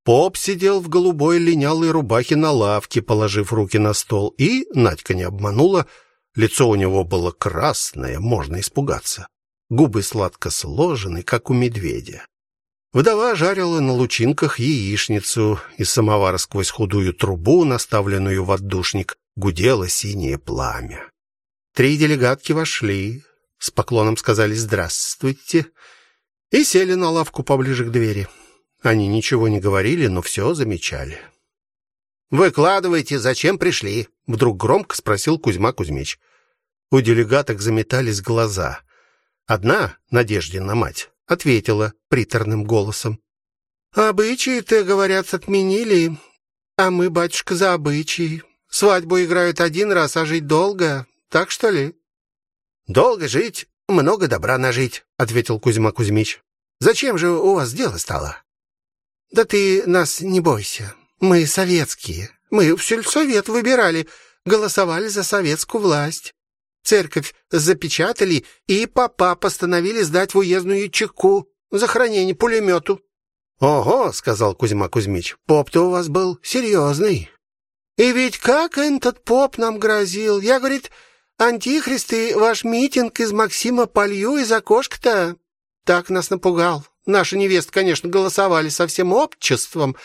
Speaker 2: Поп сидел в голубой линялой рубахе на лавке, положив руки на стол, и Надька не обманула, лицо у него было красное, можно испугаться. Губы сладко сложены, как у медведя.
Speaker 1: Вдова жарила на лучинках яичницу, из самовара сквозь худую трубу, наставленную в отдушник, гудело синее пламя. Три делегатки вошли, с поклоном сказали «Здравствуйте» и сели на лавку поближе к двери. Они ничего не говорили, но все замечали. «Выкладывайте, зачем пришли?» — вдруг громко спросил Кузьма Кузьмич. У делегаток заметались глаза. Одна, Надеждина мать, ответила приторным голосом. «Обычаи-то, говорят, отменили, а мы, батюшка, за обычаи. Свадьбу играют один раз, а жить долго, так что ли?» «Долго жить, много добра нажить», — ответил Кузьма Кузьмич. «Зачем же у вас дело стало?» «Да ты нас не бойся. Мы советские. Мы в сельсовет выбирали, голосовали за советскую власть. Церковь запечатали, и папа постановили сдать в уездную чеку за хранение пулемету. «Ого», — сказал Кузьма Кузьмич, — «поп-то у вас был серьезный». «И ведь как этот поп нам грозил? Я, говорит, антихристы, ваш митинг из Максима полью из окошка-то так нас напугал. Наши невесты, конечно, голосовали со всем обществом,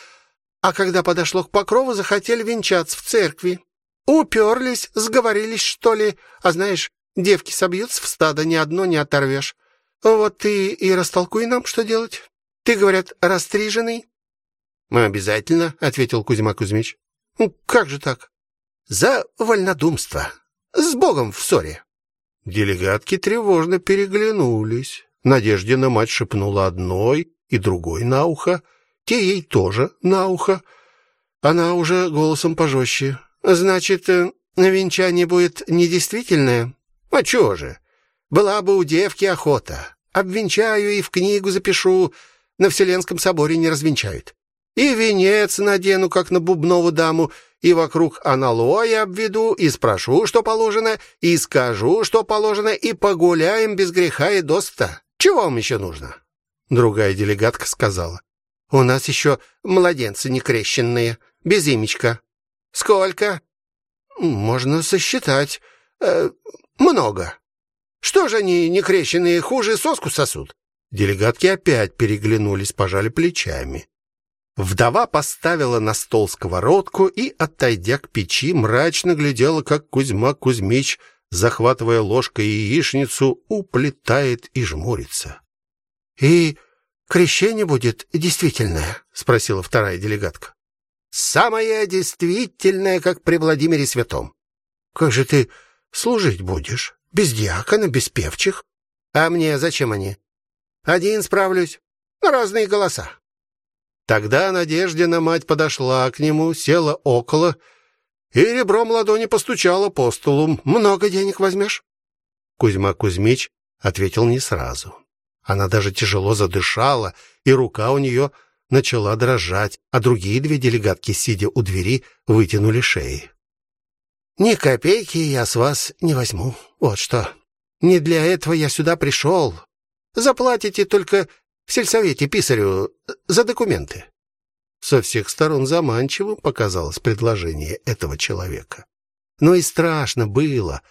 Speaker 1: а когда подошло к покрову, захотели венчаться в церкви. Уперлись, сговорились, что ли. А знаешь, девки собьются в стадо, ни одно не оторвешь. Вот ты и растолкуй нам, что делать. Ты, говорят, растриженный? Мы обязательно, ответил Кузьма Кузьмич. Ну, как же так? За вольнодумство. С Богом в ссоре. Делегатки тревожно переглянулись. Надеждина мать шепнула одной и другой на ухо, те ей тоже на ухо. Она уже голосом пожестче. Значит, э, венчание будет недействительное? А чего же? Была бы у девки охота. Обвенчаю и в книгу запишу. На Вселенском соборе не развенчают. И венец надену, как на бубнову даму, и вокруг аналоя обведу, и спрошу, что положено, и скажу, что положено, и погуляем без греха и доста. Чего вам еще нужно?» Другая делегатка сказала. «У нас еще младенцы некрещенные, без имечка. Сколько? Можно сосчитать. Э, много. Что же они некрещенные хуже соску сосут? Делегатки опять переглянулись, пожали плечами. Вдова поставила на стол сковородку и, отойдя к печи, мрачно глядела, как Кузьма Кузьмич, захватывая ложкой яичницу, уплетает и жмурится. И крещение будет действительное, спросила вторая делегатка. Самое действительное, как при Владимире Святом. Как же ты служить будешь? Без диакона, без певчих? А мне зачем они? Один справлюсь. Разные голоса. Тогда Надеждина мать подошла к нему, села около и ребром ладони постучала по столу. «Много денег возьмешь?» Кузьма Кузьмич ответил не сразу. Она даже тяжело задышала, и рука у нее начала дрожать, а другие две делегатки, сидя у двери, вытянули шеи. «Ни копейки я с вас не возьму. Вот что. Не для этого я сюда пришел. Заплатите только в сельсовете писарю за документы». Со всех сторон заманчивым показалось предложение этого человека. Но и страшно было.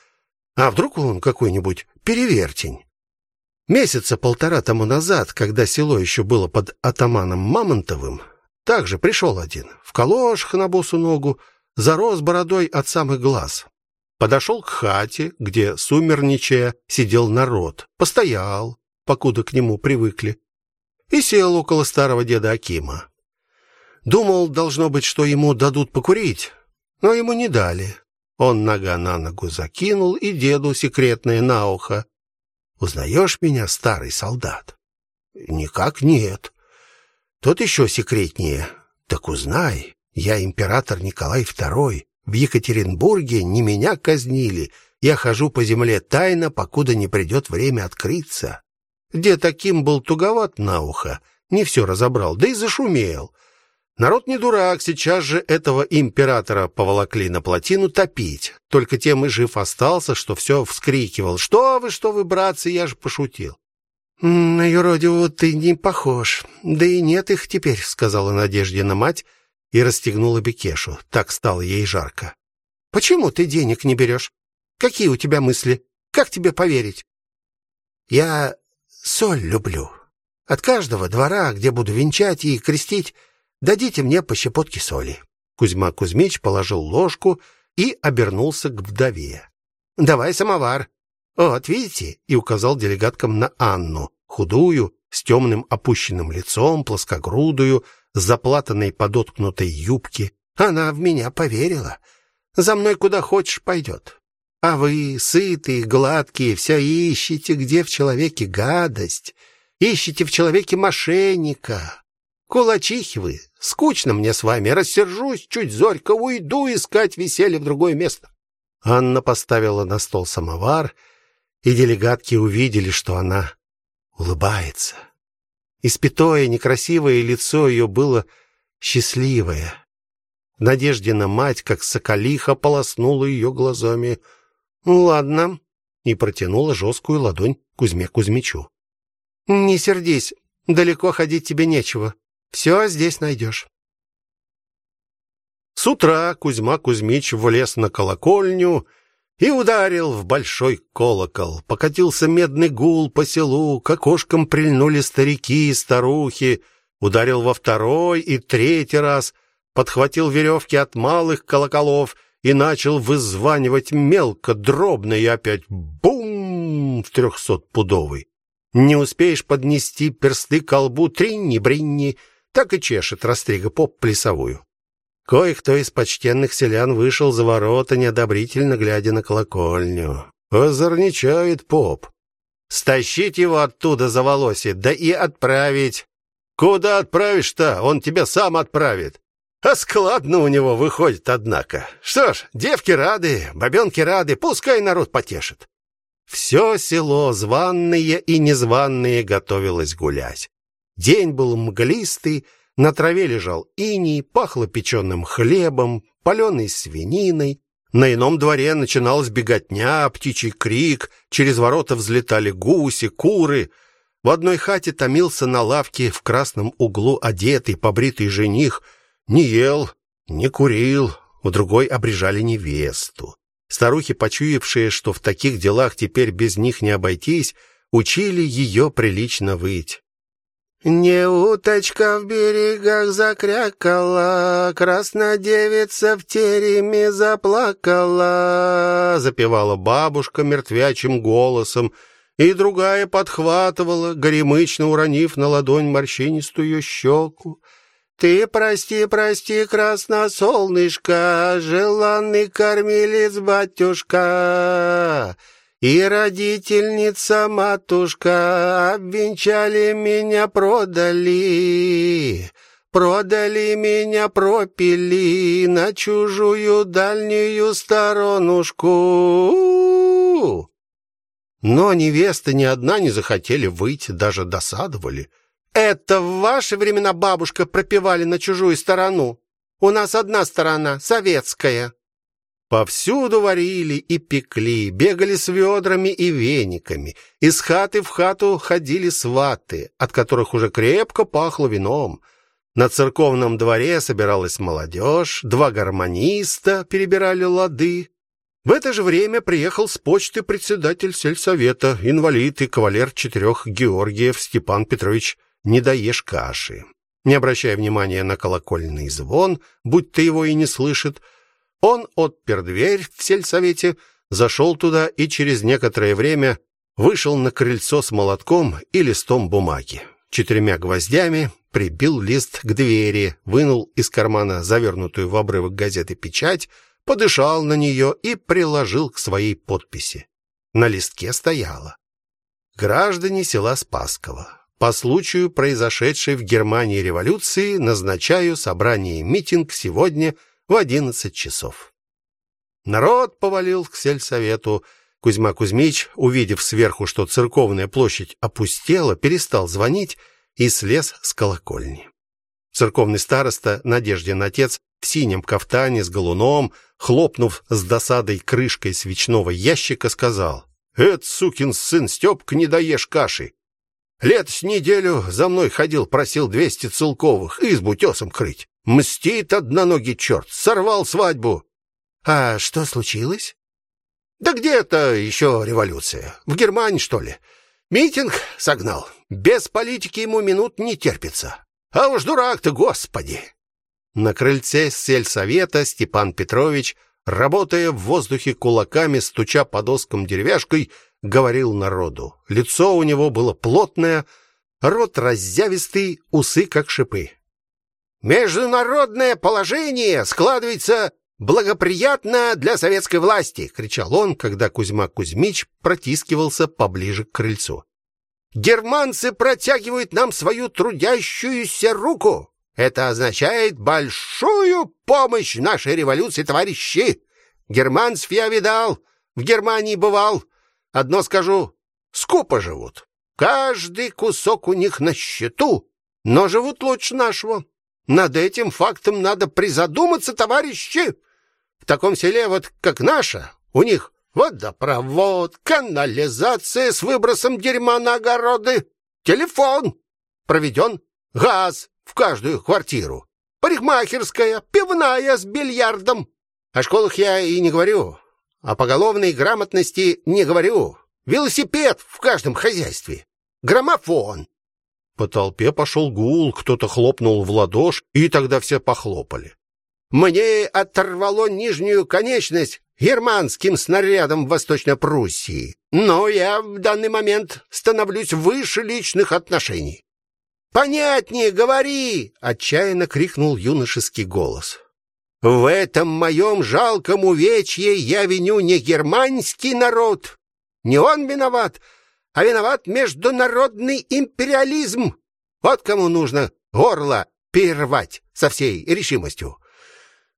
Speaker 1: А вдруг он какой-нибудь перевертень? Месяца полтора тому назад, когда село еще было под атаманом Мамонтовым, также пришел один, в калошах на босу ногу, зарос бородой от самых глаз. Подошел к хате, где сумерничая сидел народ, постоял, покуда к нему привыкли, и сел около старого деда Акима. Думал, должно быть, что ему дадут покурить, но ему не дали. Он нога на ногу закинул и деду секретное на ухо. Узнаешь меня, старый солдат? Никак нет. Тот еще секретнее. Так узнай, я император Николай II. В Екатеринбурге не меня казнили. Я хожу по земле тайно, покуда не придет время открыться. Где таким был туговат на ухо, не все разобрал, да и зашумел. Народ не дурак, сейчас же этого императора поволокли на плотину топить. Только тем и жив остался, что все вскрикивал: "Что вы, что вы, братцы, я же пошутил". "На юродивого ты не похож. Да и нет их теперь", сказала Надеждина мать и расстегнула бекешу. Так стало ей жарко. "Почему ты денег не берешь? Какие у тебя мысли? Как тебе поверить?" "Я соль люблю. От каждого двора, где буду венчать и крестить, дадите мне по щепотке соли. Кузьма Кузьмич положил ложку и обернулся к вдове. Давай самовар. Вот, видите, и указал делегаткам на Анну, худую, с темным опущенным лицом, плоскогрудую, с заплатанной подоткнутой юбки. Она в меня поверила. За мной куда хочешь пойдет. А вы, сытые, гладкие, все ищете, где в человеке гадость, ищете в человеке мошенника. Кулачихи вы. Скучно мне с вами, рассержусь, чуть зорько уйду искать веселье в другое место. Анна поставила на стол самовар, и делегатки увидели, что она улыбается. Испятое некрасивое лицо ее было счастливое. В надежде на мать, как соколиха, полоснула ее глазами. «Ну ладно, и протянула жесткую ладонь Кузьме Кузьмичу. Не сердись, далеко ходить тебе нечего. Все здесь найдешь». С утра Кузьма Кузьмич влез на колокольню и ударил в большой колокол. Покатился медный гул по селу, к окошкам прильнули старики и старухи. Ударил во второй и третий раз, подхватил веревки от малых колоколов и начал вызванивать мелко, дробно и опять бум в трехсотпудовый. Не успеешь поднести персты к колбу тринни-бринни, так и чешет растрига поп плясовую. Кое-кто из почтенных селян вышел за ворота, неодобрительно глядя на колокольню. Озорничает поп. Стащить его оттуда за волосы, да и отправить. Куда отправишь-то? Он тебя сам отправит. А складно у него выходит, однако. Что ж, девки рады, бабенки рады, пускай народ потешит. Все село, званные и незваные, готовилось гулять. День был мглистый, на траве лежал иней, пахло печеным хлебом, паленой свининой. На ином дворе начиналась беготня, птичий крик, через ворота взлетали гуси, куры. В одной хате томился на лавке в красном углу одетый, побритый жених, не ел, не курил, у другой обрежали невесту. Старухи, почуявшие, что в таких делах теперь без них не обойтись, учили ее прилично выть. Не уточка в берегах закрякала, красная девица в тереме заплакала, запевала бабушка мертвячим голосом, и другая подхватывала, горемычно уронив на ладонь морщинистую щеку. Ты прости, прости, красносолнышко, желанный кормилец батюшка. И родительница матушка обвенчали меня, продали. Продали меня, пропили на чужую дальнюю сторонушку. Но невесты ни одна не захотели выйти, даже досадовали. Это в ваши времена бабушка пропевали на чужую сторону. У нас одна сторона советская. Повсюду варили и пекли, бегали с ведрами и вениками. Из хаты в хату ходили сваты, от которых уже крепко пахло вином. На церковном дворе собиралась молодежь, два гармониста перебирали лады. В это же время приехал с почты председатель сельсовета, инвалид и кавалер четырех Георгиев Степан Петрович не доешь каши. Не обращая внимания на колокольный звон, будь то его и не слышит, он отпер дверь в сельсовете, зашел туда и через некоторое время вышел на крыльцо с молотком и листом бумаги. Четырьмя гвоздями прибил лист к двери, вынул из кармана завернутую в обрывок газеты печать, подышал на нее и приложил к своей подписи. На листке стояло: Граждане села Спасково, по случаю произошедшей в Германии революции назначаю собрание-митинг сегодня в одиннадцать часов. Народ повалил к сельсовету. Кузьма Кузьмич, увидев сверху, что церковная площадь опустела, перестал звонить и слез с колокольни. Церковный староста Надеждин отец в синем кафтане с галуном, хлопнув с досадой крышкой свечного ящика, сказал: "Эт сукин сын Степка не даешь каши. Лет с неделю за мной ходил, просил двести целковых, избу тесом крыть. Мстит одноногий черт, сорвал свадьбу. А что случилось? Да где-то еще революция. В Германии, что ли? Митинг согнал. Без политики ему минут не терпится. А уж дурак-то, господи. На крыльце сельсовета Степан Петрович, работая в воздухе кулаками, стуча по доскам деревяшкой, говорил народу. Лицо у него было плотное, рот раззявистый, усы как шипы. Международное положение складывается благоприятно для советской власти, кричал он, когда Кузьма Кузьмич протискивался поближе к крыльцу. Германцы протягивают нам свою трудящуюся руку. Это означает большую помощь нашей революции, товарищи. Германцев я видал, в Германии бывал. Одно скажу, скупо живут. Каждый кусок у них на счету, но живут лучше нашего. Над этим фактом надо призадуматься, товарищи. В таком селе вот как наше, у них водопровод, канализация с выбросом дерьма на огороды, телефон проведен, газ в каждую квартиру, парикмахерская, пивная с бильярдом. О школах я и не говорю, о поголовной грамотности не говорю. Велосипед в каждом хозяйстве, граммофон.
Speaker 2: По толпе пошел гул, кто-то хлопнул в ладоши, и тогда все похлопали.
Speaker 1: Мне оторвало нижнюю конечность германским снарядом в Восточной Пруссии. Но я в данный момент становлюсь выше личных отношений. Понятнее говори, отчаянно крикнул юношеский голос. В этом моем жалком увечье я виню не германский народ. Не он виноват, а виноват международный империализм. Вот кому нужно горло перервать со всей решимостью.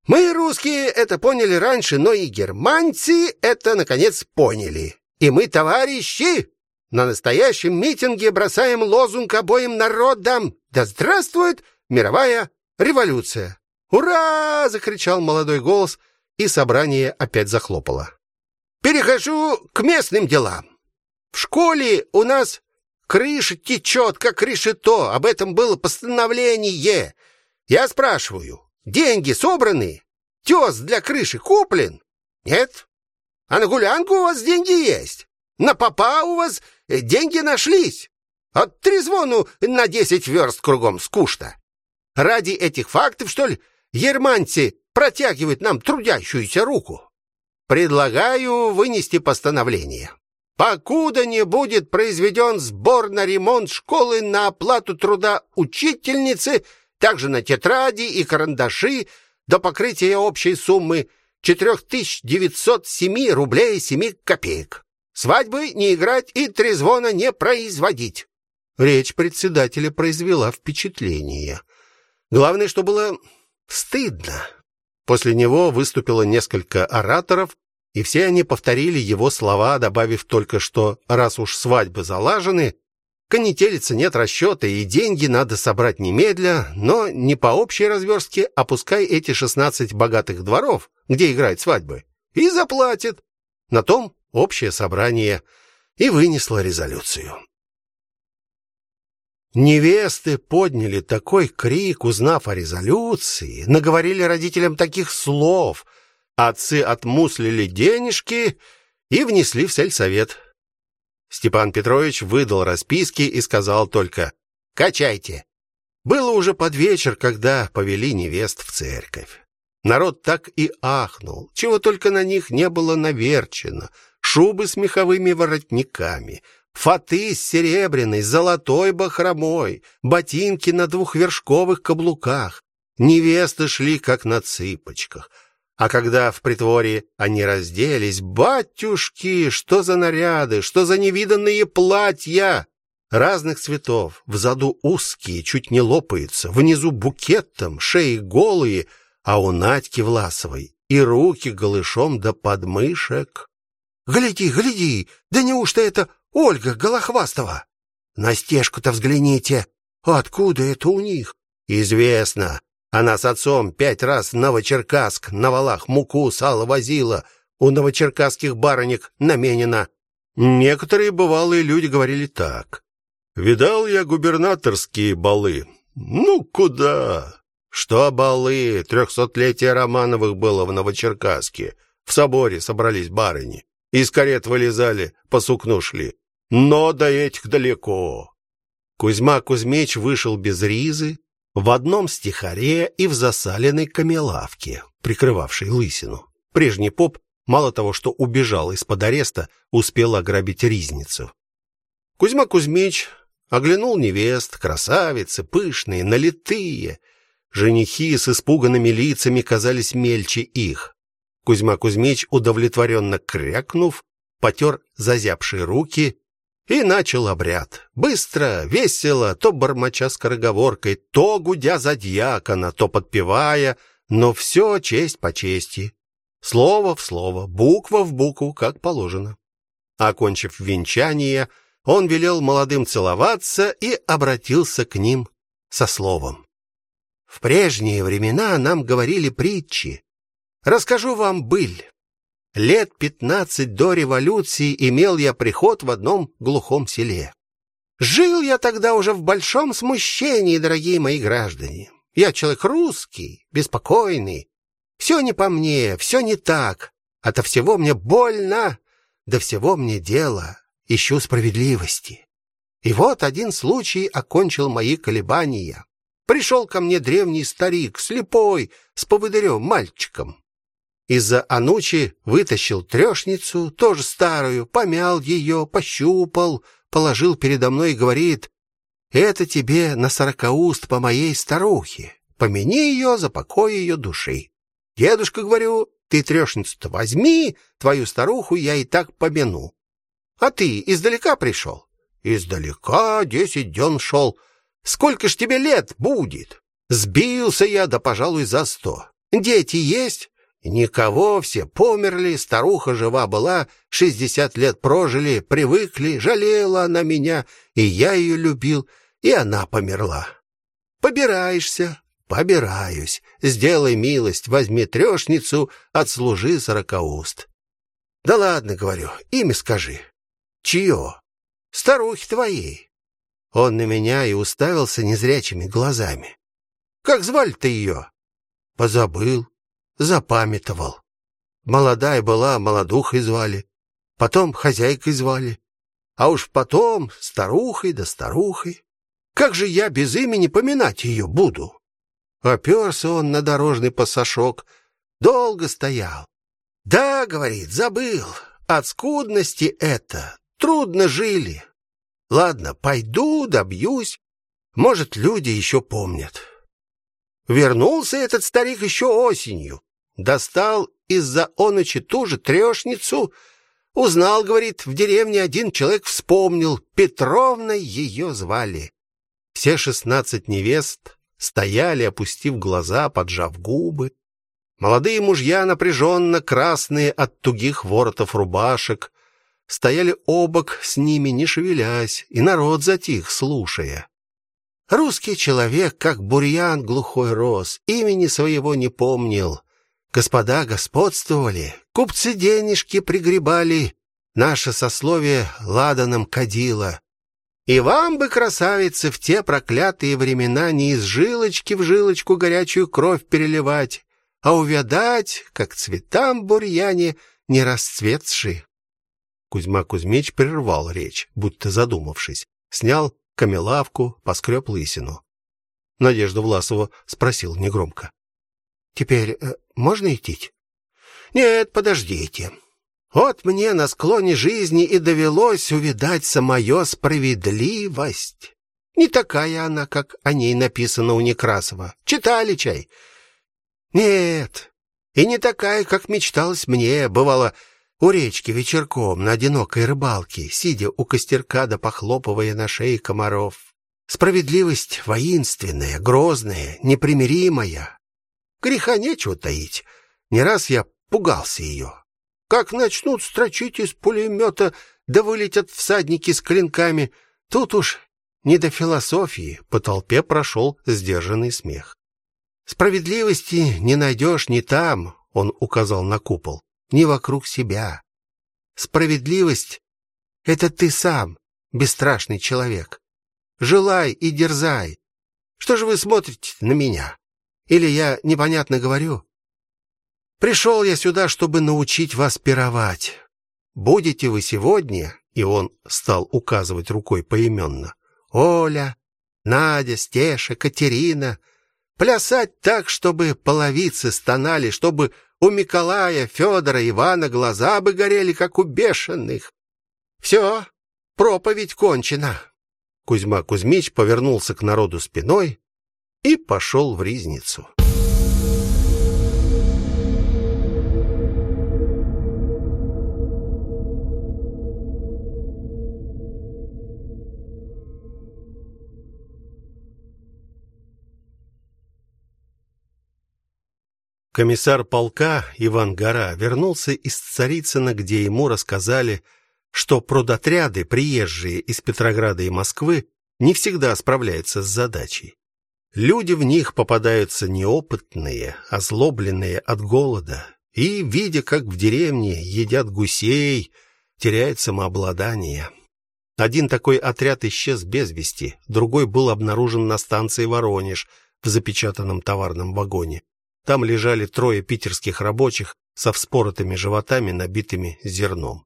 Speaker 1: Мы, русские, это поняли раньше, но и германцы это, наконец, поняли. И мы, товарищи, на настоящем митинге бросаем лозунг обоим народам «Да здравствует мировая революция!» «Ура!» — закричал молодой голос, и собрание опять захлопало. «Перехожу к местным делам. В школе у нас крыша течет, как решето, об этом было постановление. Я спрашиваю, Деньги собраны? Тёс для крыши куплен? Нет? А на гулянку у вас деньги есть? На попа у вас э, деньги нашлись? От трезвону на десять верст кругом скучно. Ради этих фактов, что ли, германцы протягивают нам трудящуюся руку? Предлагаю вынести постановление. Покуда не будет произведен сбор на ремонт школы на оплату труда учительницы – также на тетради и карандаши до покрытия общей суммы 4907 рублей 7 копеек. Свадьбы не играть и трезвона не производить. Речь председателя произвела впечатление. Главное, что было стыдно. После него выступило несколько ораторов, и все они повторили его слова, добавив только что раз уж свадьбы залажены, Конетелица нет расчета, и деньги надо собрать немедля, но не по общей разверстке, а пускай эти 16 богатых дворов, где играют свадьбы, и заплатят. На том общее собрание и вынесло резолюцию. Невесты подняли такой крик, узнав о резолюции, наговорили родителям таких слов. Отцы отмуслили денежки и внесли в сельсовет. Степан Петрович выдал расписки и сказал только: "Качайте". Было уже под вечер, когда повели невест в церковь. Народ так и ахнул, чего только на них не было наверчено: шубы с меховыми воротниками, фаты с серебряной, золотой бахромой, ботинки на двухвершковых каблуках. Невесты шли как на цыпочках. А когда в притворе они разделись, батюшки, что за наряды, что за невиданные платья! Разных цветов, в заду узкие, чуть не лопаются, внизу букетом, шеи голые, а у Надьки Власовой и руки голышом до подмышек. Гляди, гляди, да неужто это Ольга Голохвастова? На стежку-то взгляните. Откуда это у них? Известно. Она с отцом пять раз в Новочеркасск на валах муку, сало возила. У новочеркасских барынек наменено. Некоторые бывалые люди говорили так: "Видал я губернаторские балы. Ну куда? Что балы? Трехсотлетие Романовых было в Новочеркасске. В соборе собрались барыни, из карет вылезали, по сукну шли. Но до этих далеко. Кузьма Кузьмич вышел без ризы, в одном стихаре и в засаленной камелавке, прикрывавшей лысину. Прежний поп мало того, что убежал из-под ареста, успел ограбить ризницу. Кузьма Кузьмич оглянул невест, красавицы, пышные, налитые. Женихи с испуганными лицами казались мельче их. Кузьма Кузьмич, удовлетворенно крякнув, потер зазябшие руки и начал обряд. Быстро, весело, то бормоча скороговоркой, то гудя за дьякона, то подпевая, но все честь по чести. Слово в слово, буква в букву, как положено. Окончив венчание, он велел молодым целоваться и обратился к ним со словом. В прежние времена нам говорили притчи. Расскажу вам быль. Лет пятнадцать до революции имел я приход в одном глухом селе. Жил я тогда уже в большом смущении, дорогие мои граждане. Я человек русский, беспокойный. Все не по мне, все не так. Ото всего мне больно, до всего мне дело. Ищу справедливости. И вот один случай окончил мои колебания. Пришел ко мне древний старик, слепой, с поводырем, мальчиком. Из-за анучи вытащил трешницу, тоже старую, помял ее, пощупал, положил передо мной и говорит: "Это тебе на сорокауст по моей старухе. Помяни ее за покой ее души". Дедушка, говорю, ты трешницу-то возьми, твою старуху я и так помяну. А ты издалека пришел? Издалека десять дён шел. Сколько ж тебе лет будет? Сбился я, да, пожалуй, за сто. Дети есть? Никого, все померли, старуха жива была, шестьдесят лет прожили, привыкли, жалела она меня, и я ее любил, и она померла. Побираешься, побираюсь. Сделай милость, возьми трешницу, отслужи сорокауст. Да ладно, говорю, имя скажи. Чье? Старухи твоей. Он на меня и уставился незрячими глазами. Как звали ты ее? Позабыл запамятовал. Молодая была, молодухой звали, потом хозяйкой звали, а уж потом старухой да старухой. Как же я без имени поминать ее буду? Оперся он на дорожный пассажок, долго стоял. Да, говорит, забыл. От скудности это трудно жили. Ладно, пойду, добьюсь. Может, люди еще помнят. Вернулся этот старик еще осенью достал из-за оночи ту же трешницу, узнал, говорит, в деревне один человек вспомнил, Петровной ее звали. Все шестнадцать невест стояли, опустив глаза, поджав губы. Молодые мужья напряженно красные от тугих воротов рубашек стояли обок с ними, не шевелясь, и народ затих, слушая. Русский человек, как бурьян глухой рос, имени своего не помнил. Господа господствовали, купцы денежки пригребали, наше сословие ладаном кадило. И вам бы, красавицы, в те проклятые времена не из жилочки в жилочку горячую кровь переливать, а увядать, как цветам бурьяне не расцветши. Кузьма Кузьмич прервал речь, будто задумавшись, снял камелавку, поскреб лысину. Надежда Власова спросил негромко: "Теперь э, можно идти? Нет, подождите. Вот мне на склоне жизни и довелось увидать самое справедливость. Не такая она, как о ней написано у Некрасова. Читали чай? Нет. И не такая, как мечталось мне, бывало у речки вечерком на одинокой рыбалке, сидя у костерка да похлопывая на шее комаров. Справедливость воинственная, грозная, непримиримая, Греха нечего таить. Не раз я пугался ее. Как начнут строчить из пулемета, да вылетят всадники с клинками, тут уж не до философии. По толпе прошел сдержанный смех. Справедливости не найдешь ни там, он указал на купол, ни вокруг себя. Справедливость это ты сам, бесстрашный человек. Желай и дерзай. Что же вы смотрите на меня? Или я непонятно говорю? Пришел я сюда, чтобы научить вас пировать. Будете вы сегодня, и он стал указывать рукой поименно, Оля, Надя, Стеша, Катерина. Плясать так, чтобы половицы стонали, чтобы у Николая, Федора, Ивана глаза бы горели, как у бешеных. Все, проповедь кончена. Кузьма Кузьмич повернулся к народу спиной и пошел в ризницу. Комиссар полка Иван Гора вернулся из Царицына, где ему рассказали, что продотряды, приезжие из Петрограда и Москвы, не всегда справляются с задачей. Люди в них попадаются неопытные, озлобленные от голода, и, видя, как в деревне едят гусей, теряют самообладание. Один такой отряд исчез без вести, другой был обнаружен на станции Воронеж в запечатанном товарном вагоне. Там лежали трое питерских рабочих со вспоротыми животами, набитыми зерном.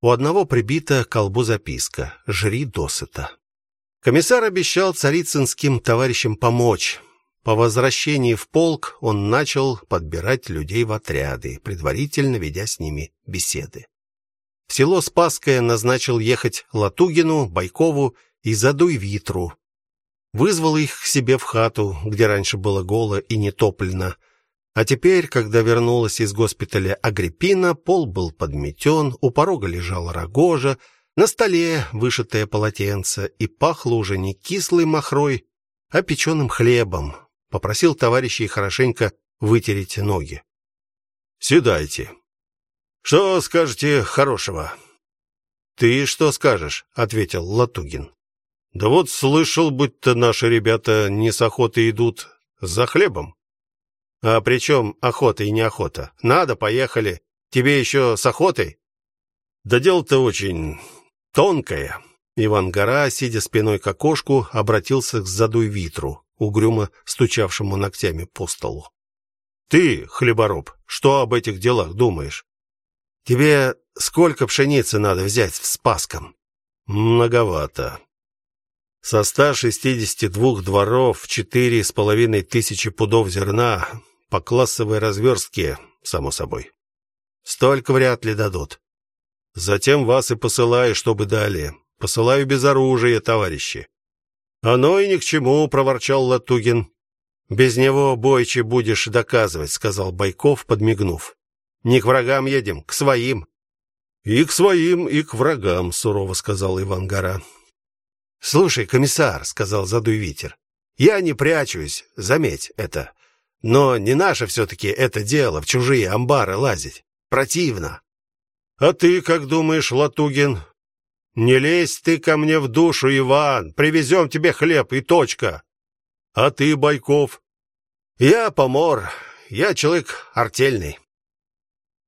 Speaker 1: У одного прибита к колбу записка: "Жри досыта". Комиссар обещал царицынским товарищам помочь. По возвращении в полк он начал подбирать людей в отряды, предварительно ведя с ними беседы. В село Спасское назначил ехать Латугину, Байкову и Задуй-Витру, вызвал их к себе в хату, где раньше было голо и нетоплено. А теперь, когда вернулась из госпиталя Агриппина, пол был подметен, у порога лежала рогожа, на столе вышитое полотенце, и пахло уже не кислой махрой, а печеным хлебом. Попросил товарищей хорошенько вытереть ноги.
Speaker 2: Седайте. Что скажете хорошего?
Speaker 1: Ты что скажешь? ответил Латугин.
Speaker 2: Да вот слышал, будто наши ребята не с охоты идут, за хлебом.
Speaker 1: А при чем охота и неохота? Надо, поехали. Тебе еще с охотой?
Speaker 2: Да дело-то очень тонкое.
Speaker 1: Иван Гора, сидя спиной к окошку, обратился к задуй витру, угрюмо стучавшему ногтями по столу.
Speaker 2: Ты, хлебороб, что об этих делах думаешь?
Speaker 1: Тебе сколько пшеницы надо взять в Спасском?
Speaker 2: Многовато. Со 162 дворов четыре с половиной тысячи пудов зерна по классовой разверстке, само собой.
Speaker 1: Столько вряд ли дадут.
Speaker 2: Затем вас и посылаю, чтобы дали. Посылаю без оружия, товарищи.
Speaker 1: Оно и ни к чему, проворчал Латугин. Без него бойче будешь доказывать, сказал Байков, подмигнув. Не к врагам едем, к своим.
Speaker 2: И к своим, и к врагам, сурово сказал Иван Гора.
Speaker 1: Слушай, комиссар, сказал Задуй ветер. Я не прячусь, заметь это. Но не наше все таки это дело в чужие амбары лазить. Противно.
Speaker 2: А ты как думаешь, Латугин? Не лезь ты ко мне в душу, Иван. Привезем тебе хлеб и точка. А ты, Байков?
Speaker 1: Я помор. Я человек артельный.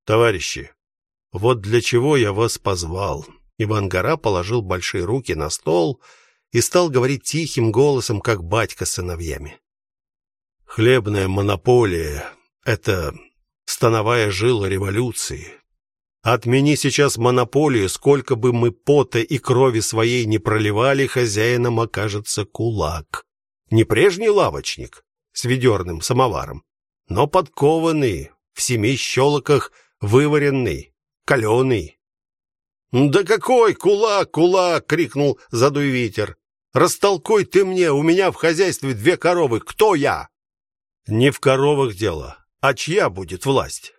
Speaker 2: Товарищи, вот для чего я вас позвал. Иван Гора положил большие руки на стол и стал говорить тихим голосом, как батька с сыновьями. Хлебная монополия это становая жила революции. Отмени сейчас монополию, сколько бы мы пота и крови своей не проливали, хозяином окажется кулак. Не прежний лавочник с ведерным самоваром, но подкованный, в семи щелоках вываренный, каленый.
Speaker 1: "Да какой кулак, кулак!" крикнул задуй ветер. Растолкуй ты мне, у меня в хозяйстве две коровы. Кто я?
Speaker 2: Не в коровах дело, а чья будет власть?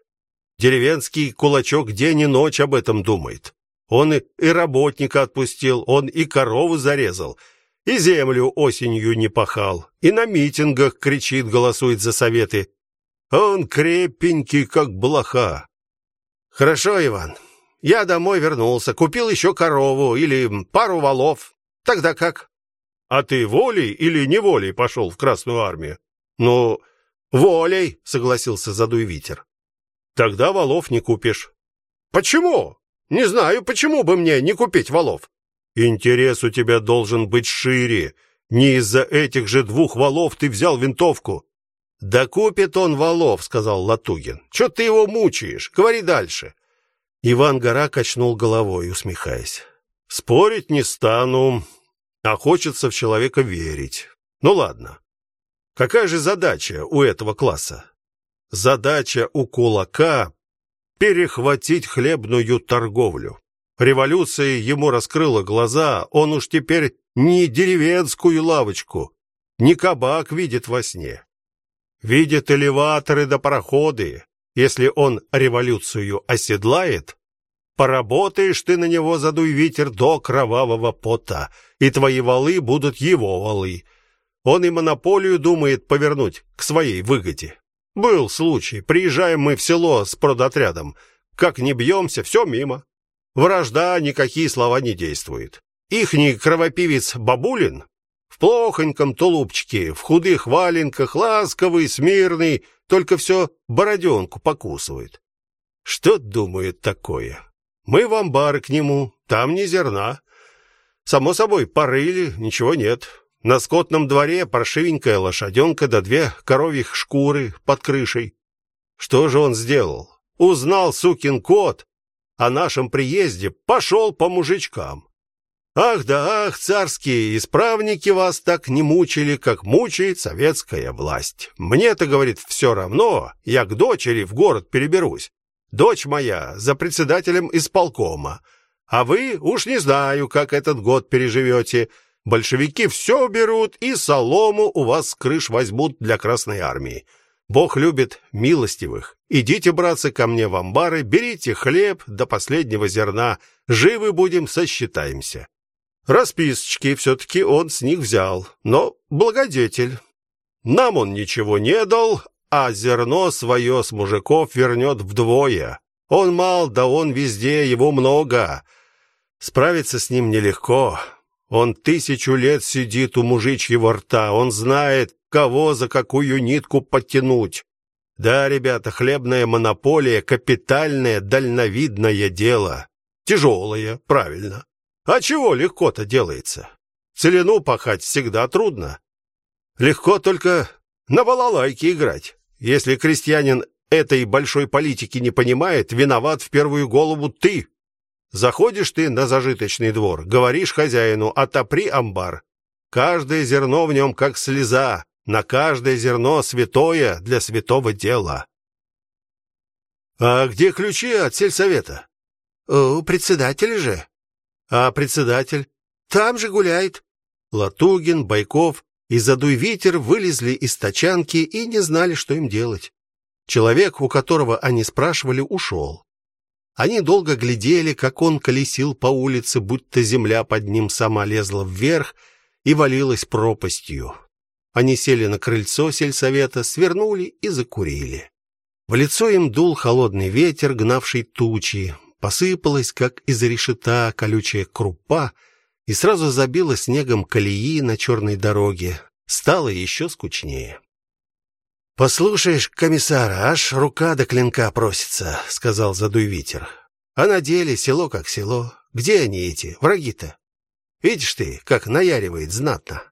Speaker 2: Деревенский кулачок день и ночь об этом думает. Он и, и работника отпустил, он и корову зарезал, и землю осенью не пахал, и на митингах кричит, голосует за советы. Он крепенький, как блоха.
Speaker 1: Хорошо, Иван. Я домой вернулся, купил еще корову или пару волов. Тогда как?
Speaker 2: А ты волей или неволей пошел в Красную армию?
Speaker 1: Ну, волей, согласился Задуй ветер.
Speaker 2: Тогда волов не купишь.
Speaker 1: Почему? Не знаю, почему бы мне не купить волов.
Speaker 2: Интерес у тебя должен быть шире. Не из-за этих же двух волов ты взял винтовку.
Speaker 1: Да купит он волов, сказал Латугин. Что ты его мучаешь? Говори дальше.
Speaker 2: Иван Гора качнул головой, усмехаясь. Спорить не стану. а хочется в человека верить. Ну ладно. Какая же задача у этого класса? Задача у кулака перехватить хлебную торговлю. Революция ему раскрыла глаза, он уж теперь не деревенскую лавочку, не кабак видит во сне. Видит элеваторы да пароходы. Если он революцию оседлает, поработаешь ты на него, задуй ветер до кровавого пота, и твои валы будут его валы. Он и монополию думает повернуть к своей выгоде. Был случай, приезжаем мы в село с продотрядом, как не бьемся, все мимо. Вражда никакие слова не действуют. Ихний кровопивец Бабулин в плохоньком тулупчике, в худых валенках, ласковый, смирный, только все бороденку покусывает. Что думает такое? Мы в амбар к нему, там ни зерна. Само собой, порыли, ничего нет. На скотном дворе паршивенькая лошаденка да две коровьих шкуры под крышей. Что же он сделал? Узнал сукин кот, о нашем приезде, пошел по мужичкам. Ах да ах, царские исправники вас так не мучили, как мучает советская власть. Мне-то, говорит, все равно, я к дочери в город переберусь. Дочь моя за председателем исполкома. А вы уж не знаю, как этот год переживете. Большевики все берут и солому у вас с крыш возьмут для Красной армии. Бог любит милостивых. Идите, братцы, ко мне в амбары, берите хлеб до последнего зерна, живы будем, сосчитаемся. Расписочки все таки он с них взял, но благодетель. Нам он ничего не дал, а зерно свое с мужиков вернет вдвое. Он мал, да он везде, его много. Справиться с ним нелегко. Он тысячу лет сидит у мужичьего рта, он знает, кого за какую нитку подтянуть. Да, ребята, хлебная монополия капитальное дальновидное дело. Тяжелое, правильно. А чего легко-то делается? Целину пахать всегда трудно. Легко только на балалайке играть. Если крестьянин этой большой политики не понимает, виноват в первую голову ты. Заходишь ты на зажиточный двор, говоришь хозяину: "Отопри амбар". Каждое зерно в нем как слеза, на каждое зерно святое для святого дела. А где ключи от сельсовета? У председателя же. А председатель там же гуляет. Латугин, Байков и Задуй ветер вылезли из тачанки и не знали, что им делать. Человек, у которого они спрашивали, ушел. Они долго глядели, как он колесил по улице, будто земля под ним сама лезла вверх и валилась пропастью. Они сели на крыльцо сельсовета, свернули и закурили. В лицо им дул холодный ветер, гнавший тучи. Посыпалась, как из решета, колючая крупа и сразу забила снегом колеи на черной дороге. Стало еще скучнее. Послушаешь, комиссар, аж рука до клинка просится, сказал задуй ветер. А на деле село как село. Где они эти враги-то? Видишь ты, как наяривает знатно.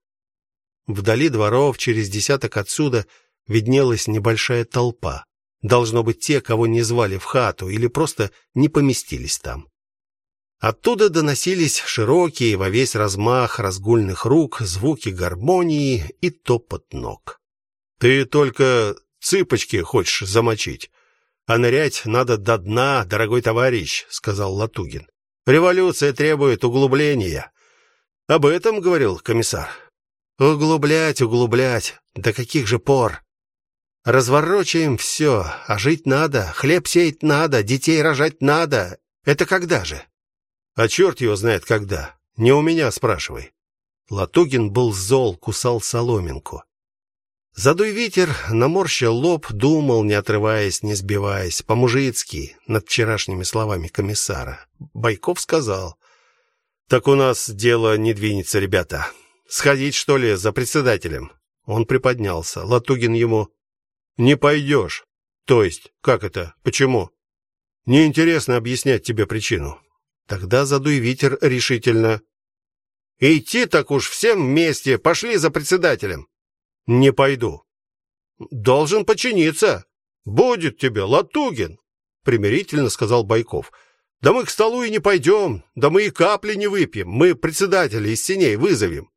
Speaker 2: Вдали дворов, через десяток отсюда, виднелась небольшая толпа. Должно быть те, кого не звали в хату или просто не поместились там. Оттуда доносились широкие во весь размах разгульных рук звуки гармонии и топот ног. Ты только цыпочки хочешь замочить, а нырять надо до дна, дорогой товарищ, сказал Латугин. Революция требует углубления. Об этом говорил комиссар. Углублять, углублять. До каких же пор? Разворочаем все, а жить надо, хлеб сеять надо, детей рожать надо. Это когда же? А черт его знает когда. Не у меня спрашивай. Латугин был зол, кусал соломинку. Задуй ветер, наморщил лоб, думал, не отрываясь, не сбиваясь, по-мужицки, над вчерашними словами комиссара. Байков сказал: "Так у нас дело не двинется, ребята. Сходить, что ли, за председателем? Он приподнялся. Латугин ему: "Не пойдешь». То есть, как это? Почему? Неинтересно объяснять тебе причину. Тогда задуй ветер решительно. Идти так уж всем вместе, пошли за председателем. Не пойду. Должен подчиниться. Будет тебе Латугин, примирительно сказал Байков. Да мы к столу и не пойдем, да мы и капли не выпьем. Мы председателя из синей вызовем.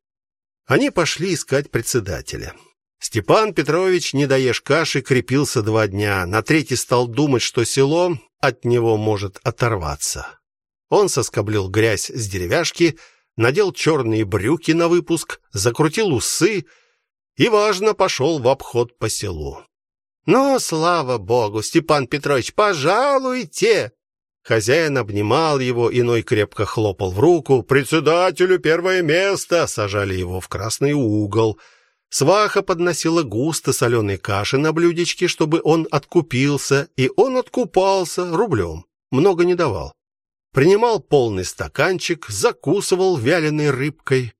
Speaker 1: Они пошли искать председателя. Степан Петрович, не доешь каши, крепился два дня. На третий стал думать, что село от него может оторваться. Он соскоблил грязь с деревяшки, надел черные брюки на выпуск, закрутил усы и важно пошел в обход по селу. "Ну, слава богу, Степан Петрович, пожалуйте!" Хозяин обнимал его, иной крепко хлопал в руку. Председателю первое место, сажали его в красный угол. Сваха подносила густо соленой каши на блюдечке, чтобы он откупился, и он откупался рублем. Много не давал. Принимал полный стаканчик, закусывал вяленой рыбкой.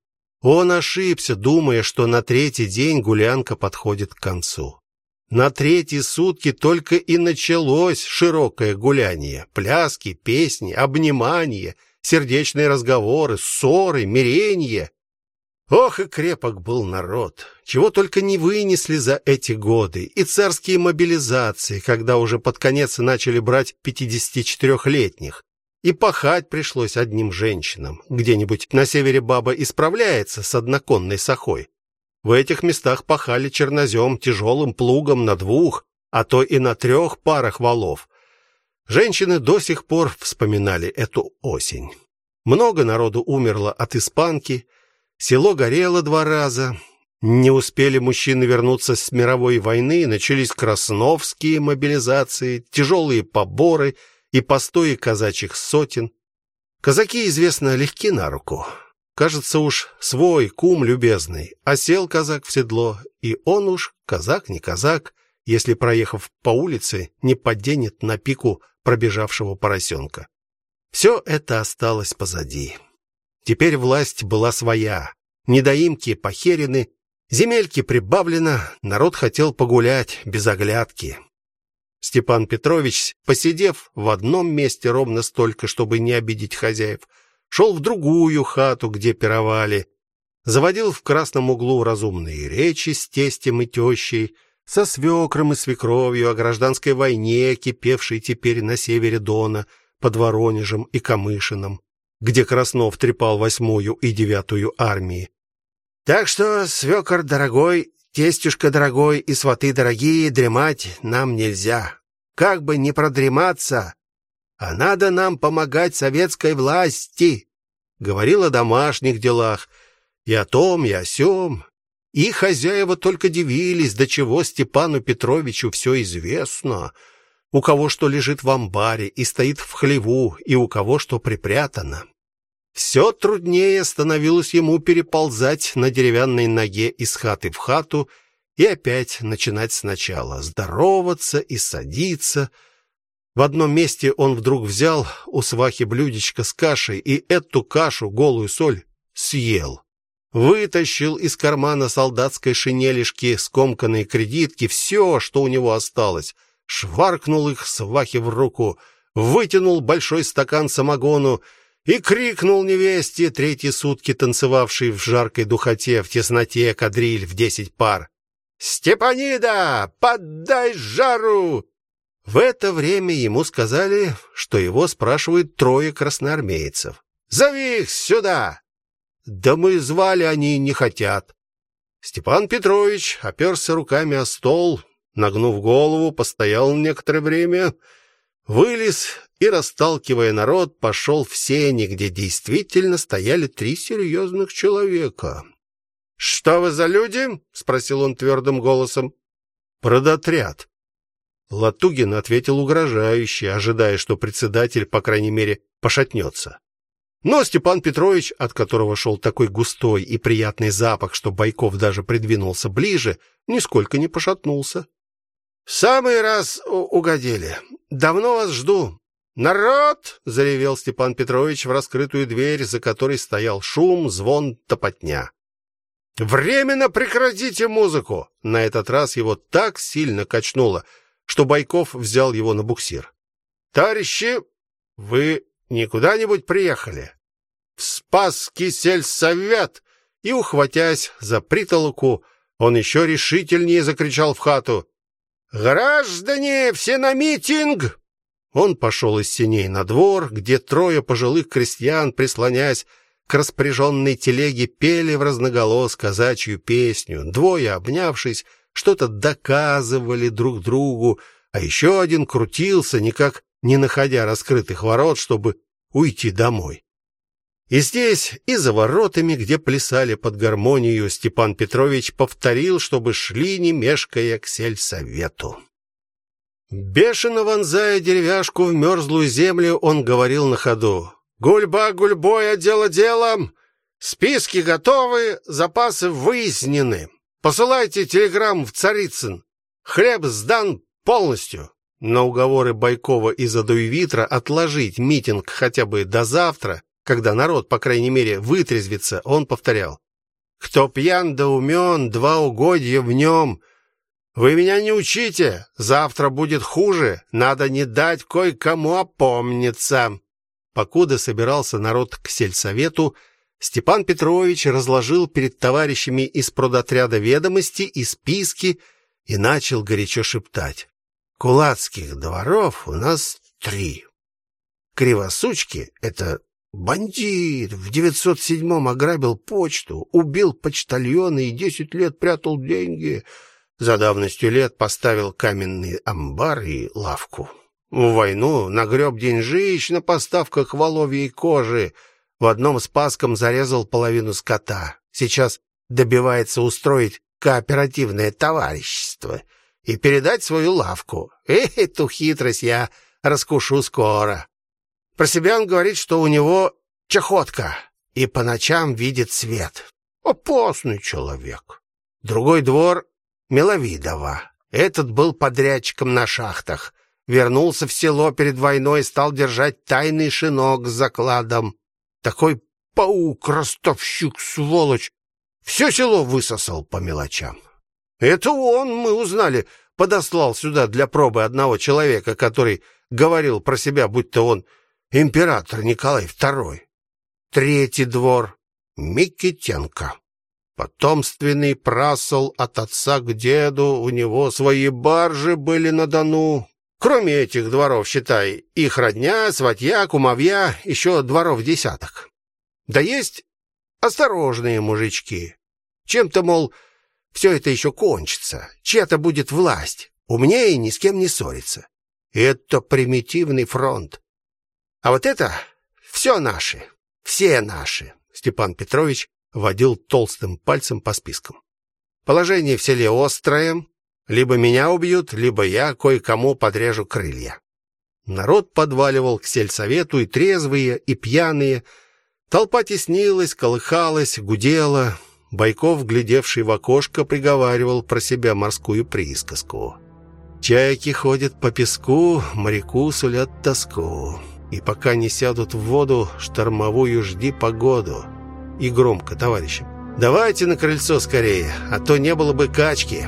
Speaker 1: Он ошибся, думая, что на третий день гулянка подходит к концу. На третьи сутки только и началось широкое гуляние: пляски, песни, обнимания, сердечные разговоры, ссоры, миренье. Ох, и крепок был народ. Чего только не вынесли за эти годы. И царские мобилизации, когда уже под конец начали брать 54-летних. И пахать пришлось одним женщинам. Где-нибудь на севере баба исправляется с одноконной сахой. В этих местах пахали чернозем тяжелым плугом на двух, а то и на трех парах валов. Женщины до сих пор вспоминали эту осень. Много народу умерло от испанки, Село горело два раза. Не успели мужчины вернуться с мировой войны, начались красновские мобилизации, тяжелые поборы и постои казачьих сотен. Казаки, известно, легки на руку. Кажется уж свой кум любезный, а сел казак в седло, и он уж казак не казак, если проехав по улице, не подденет на пику пробежавшего поросенка. Все это осталось позади. Теперь власть была своя. Недоимки похерены, земельки прибавлено, народ хотел погулять без оглядки. Степан Петрович, посидев в одном месте ровно столько, чтобы не обидеть хозяев, шел в другую хату, где пировали, заводил в красном углу разумные речи с тестем и тещей, со свекром и свекровью о гражданской войне, кипевшей теперь на севере Дона, под Воронежем и Камышином где Краснов трепал восьмую и девятую армии. Так что, свекор дорогой, тестюшка дорогой и сваты дорогие, дремать нам нельзя. Как бы не продрематься, а надо нам помогать советской власти. Говорил о домашних делах, и о том, и о сём. И хозяева только дивились, до чего Степану Петровичу все известно. У кого что лежит в амбаре и стоит в хлеву, и у кого что припрятано. Все труднее становилось ему переползать на деревянной ноге из хаты в хату и опять начинать сначала, здороваться и садиться. В одном месте он вдруг взял у свахи блюдечко с кашей и эту кашу, голую соль, съел. Вытащил из кармана солдатской шинелишки скомканные кредитки, все, что у него осталось, шваркнул их свахе в руку, вытянул большой стакан самогону и крикнул невесте, третьи сутки танцевавшей в жаркой духоте, в тесноте кадриль в десять пар. «Степанида, поддай жару!» В это время ему сказали, что его спрашивают трое красноармейцев. «Зови их сюда!» «Да мы звали, они не хотят». Степан Петрович оперся руками о стол, нагнув голову, постоял некоторое время, вылез и, расталкивая народ, пошел в сени, где действительно стояли три серьезных человека. "Что вы за люди?" спросил он твердым голосом. "Продотряд". Латугин ответил угрожающе, ожидая, что председатель, по крайней мере, пошатнется. Но Степан Петрович, от которого шел такой густой и приятный запах, что Байков даже придвинулся ближе, нисколько не пошатнулся. В самый раз угодили. Давно вас жду. Народ, заревел Степан Петрович в раскрытую дверь, за которой стоял шум, звон, топотня. Временно прекратите музыку. На этот раз его так сильно качнуло, что Байков взял его на буксир. Товарищи, вы не куда-нибудь приехали? В Спасский сельсовет. И ухватясь за притолоку, он еще решительнее закричал в хату: "Граждане, все на митинг! Он пошел из сеней на двор, где трое пожилых крестьян, прислонясь к распряженной телеге, пели в разноголос казачью песню. Двое, обнявшись, что-то доказывали друг другу, а еще один крутился, никак не находя раскрытых ворот, чтобы уйти домой. И здесь, и за воротами, где плясали под гармонию, Степан Петрович повторил, чтобы шли не мешкая к сельсовету. Бешено вонзая деревяшку в мерзлую землю, он говорил на ходу: "Гульба гульбой, дело делом. Списки готовы, запасы выяснены. Посылайте телеграмм в Царицын. Хлеб сдан полностью". На уговоры Байкова и Задуевитра отложить митинг хотя бы до завтра, когда народ, по крайней мере, вытрезвится, он повторял: "Кто пьян да умен, два угодья в нем. Вы меня не учите, завтра будет хуже, надо не дать кое-кому опомниться". Покуда собирался народ к сельсовету, Степан Петрович разложил перед товарищами из продотряда ведомости и списки и начал горячо шептать: "Кулацких дворов у нас три. Кривосучки это бандит, в 907-м ограбил почту, убил почтальона и десять лет прятал деньги за давностью лет поставил каменный амбар и лавку. В войну нагреб деньжищ на поставках воловьей кожи. В одном спаском зарезал половину скота. Сейчас добивается устроить кооперативное товарищество и передать свою лавку. Эх, эту хитрость я раскушу скоро. Про себя он говорит, что у него чахотка и по ночам видит свет. Опасный человек. Другой двор Миловидова. Этот был подрядчиком на шахтах. Вернулся в село перед войной и стал держать тайный шинок с закладом. Такой паук, ростовщик, сволочь. Все село высосал по мелочам. Это он, мы узнали, подослал сюда для пробы одного человека, который говорил про себя, будто он император Николай II. Третий двор Микитенко. Потомственный прасол от отца к деду, у него свои баржи были на Дону. Кроме этих дворов, считай, их родня, сватья, кумовья, еще дворов десяток. Да есть осторожные мужички. Чем-то, мол, все это еще кончится, чья-то будет власть, умнее ни с кем не ссориться. Это примитивный фронт. А вот это все наши, все наши. Степан Петрович водил толстым пальцем по спискам. Положение в селе острое, либо меня убьют, либо я кое-кому подрежу крылья. Народ подваливал к сельсовету и трезвые, и пьяные. Толпа теснилась, колыхалась, гудела. Байков, глядевший в окошко, приговаривал про себя морскую присказку. Чайки ходят по песку, моряку сулят тоску. И пока не сядут в воду, штормовую жди погоду и громко товарищам. Давайте на крыльцо скорее, а то не было бы качки.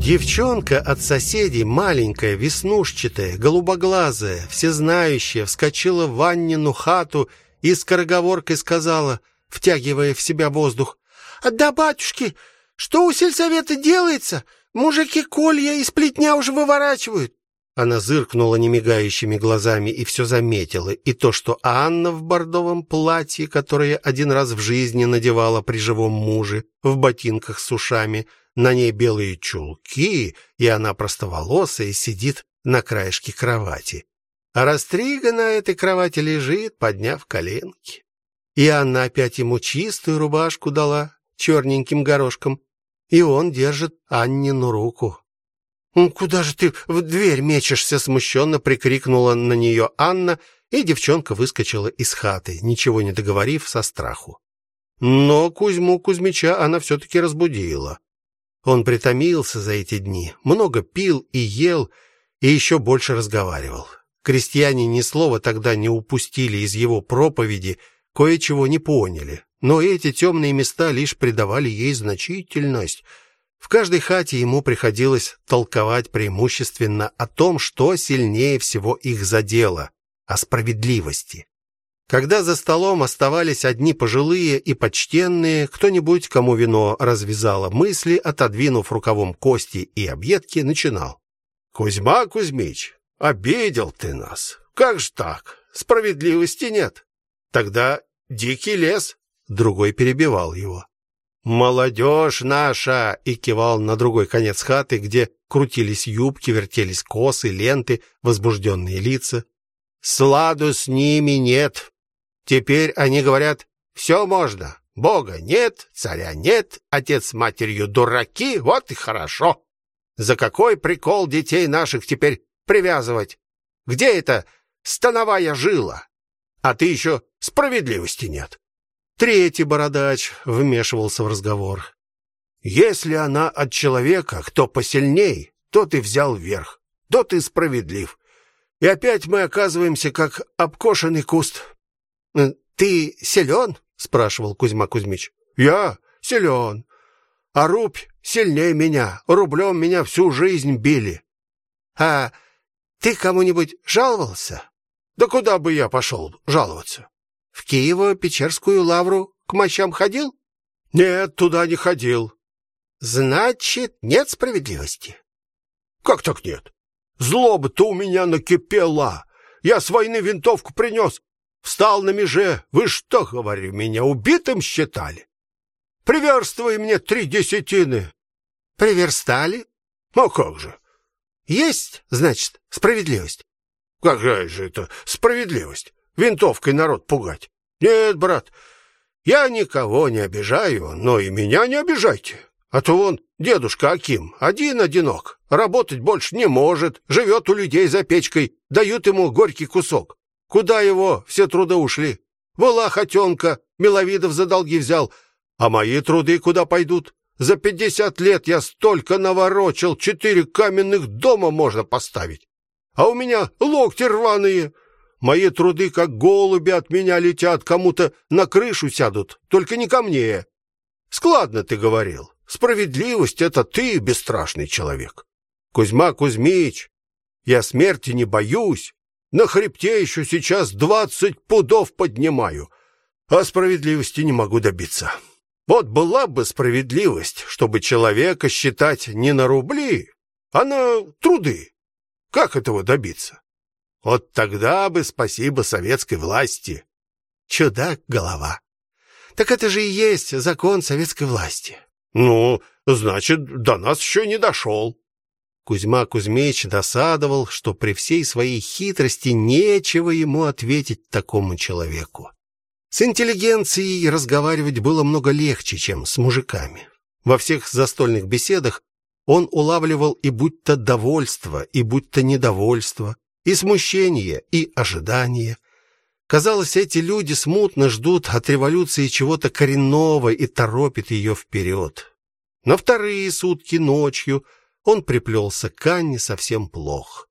Speaker 1: Девчонка от соседей, маленькая, веснушчатая, голубоглазая, всезнающая, вскочила в Аннину хату и скороговоркой сказала, втягивая в себя воздух: "Да батюшки, что у сельсовета делается? Мужики колья и сплетня уже выворачивают. Она зыркнула немигающими глазами и все заметила, и то, что Анна в бордовом платье, которое один раз в жизни надевала при живом муже, в ботинках с ушами, на ней белые чулки, и она простоволосая сидит на краешке кровати. А Растрига на этой кровати лежит, подняв коленки. И она опять ему чистую рубашку дала, черненьким горошком, и он держит Аннину руку. «Ну, куда же ты в дверь мечешься?» смущенно прикрикнула на нее Анна, и девчонка выскочила из хаты, ничего не договорив со страху. Но Кузьму Кузьмича она все таки разбудила. Он притомился за эти дни, много пил и ел, и еще больше разговаривал. Крестьяне ни слова тогда не упустили из его проповеди, кое-чего не поняли, но эти темные места лишь придавали ей значительность — в каждой хате ему приходилось толковать преимущественно о том, что сильнее всего их задело о справедливости. Когда за столом оставались одни пожилые и почтенные, кто-нибудь, кому вино развязало мысли, отодвинув рукавом кости и объедки, начинал: "Кузьма Кузьмич, обидел ты нас. Как ж так? Справедливости нет. Тогда дикий лес". Другой перебивал его. Молодежь наша и кивал на другой конец хаты, где крутились юбки, вертелись косы, ленты, возбужденные лица. Сладу с ними нет. Теперь они говорят: все можно. Бога нет, царя нет, отец с матерью дураки, вот и хорошо. За какой прикол детей наших теперь привязывать? Где это становая жила? А ты еще справедливости нет. Третий бородач вмешивался в разговор. Если она от человека, кто посильней, то ты взял верх, то ты справедлив. И опять мы оказываемся как обкошенный куст. Э, ты силен? спрашивал Кузьма Кузьмич. Я силен. А рубь сильнее меня. Рублем меня всю жизнь били. А ты кому-нибудь жаловался? Да куда бы я пошел жаловаться? В Киево-Печерскую лавру к мощам ходил? Нет, туда не ходил. Значит, нет справедливости. Как так нет? Злоба-то у меня накипела. Я с войны винтовку принес, Встал на меже. Вы что, говорю, меня убитым считали? Приверстывай мне три десятины. Приверстали? Ну как же? Есть, значит, справедливость. Какая же это справедливость? Винтовкой народ пугать. Нет, брат, я никого не обижаю, но и меня не обижайте. А то вон дедушка Аким один одинок, работать больше не может, живет у людей за печкой, дают ему горький кусок. Куда его все труды ушли? Была хотенка, Миловидов за долги взял. А мои труды куда пойдут? За пятьдесят лет я столько наворочил, четыре каменных дома можно поставить. А у меня локти рваные. Мои труды, как голуби, от меня летят, кому-то на крышу сядут, только не ко мне. Складно ты говорил. Справедливость — это ты, бесстрашный человек. Кузьма Кузьмич, я смерти не боюсь, на хребте еще сейчас двадцать пудов поднимаю, а справедливости не могу добиться. Вот была бы справедливость, чтобы человека считать не на рубли, а на труды. Как этого добиться? Вот тогда бы спасибо советской власти. Чудак голова. Так это же и есть закон советской власти. Ну, значит, до нас еще не дошел. Кузьма Кузьмич досадовал, что при всей своей хитрости нечего ему ответить такому человеку. С интеллигенцией разговаривать было много легче, чем с мужиками. Во всех застольных беседах он улавливал и будто довольство, и будто недовольство, и смущение, и ожидание. Казалось, эти люди смутно ждут от революции чего-то коренного и торопят ее вперед. На вторые сутки ночью – он приплелся к Анне совсем плохо.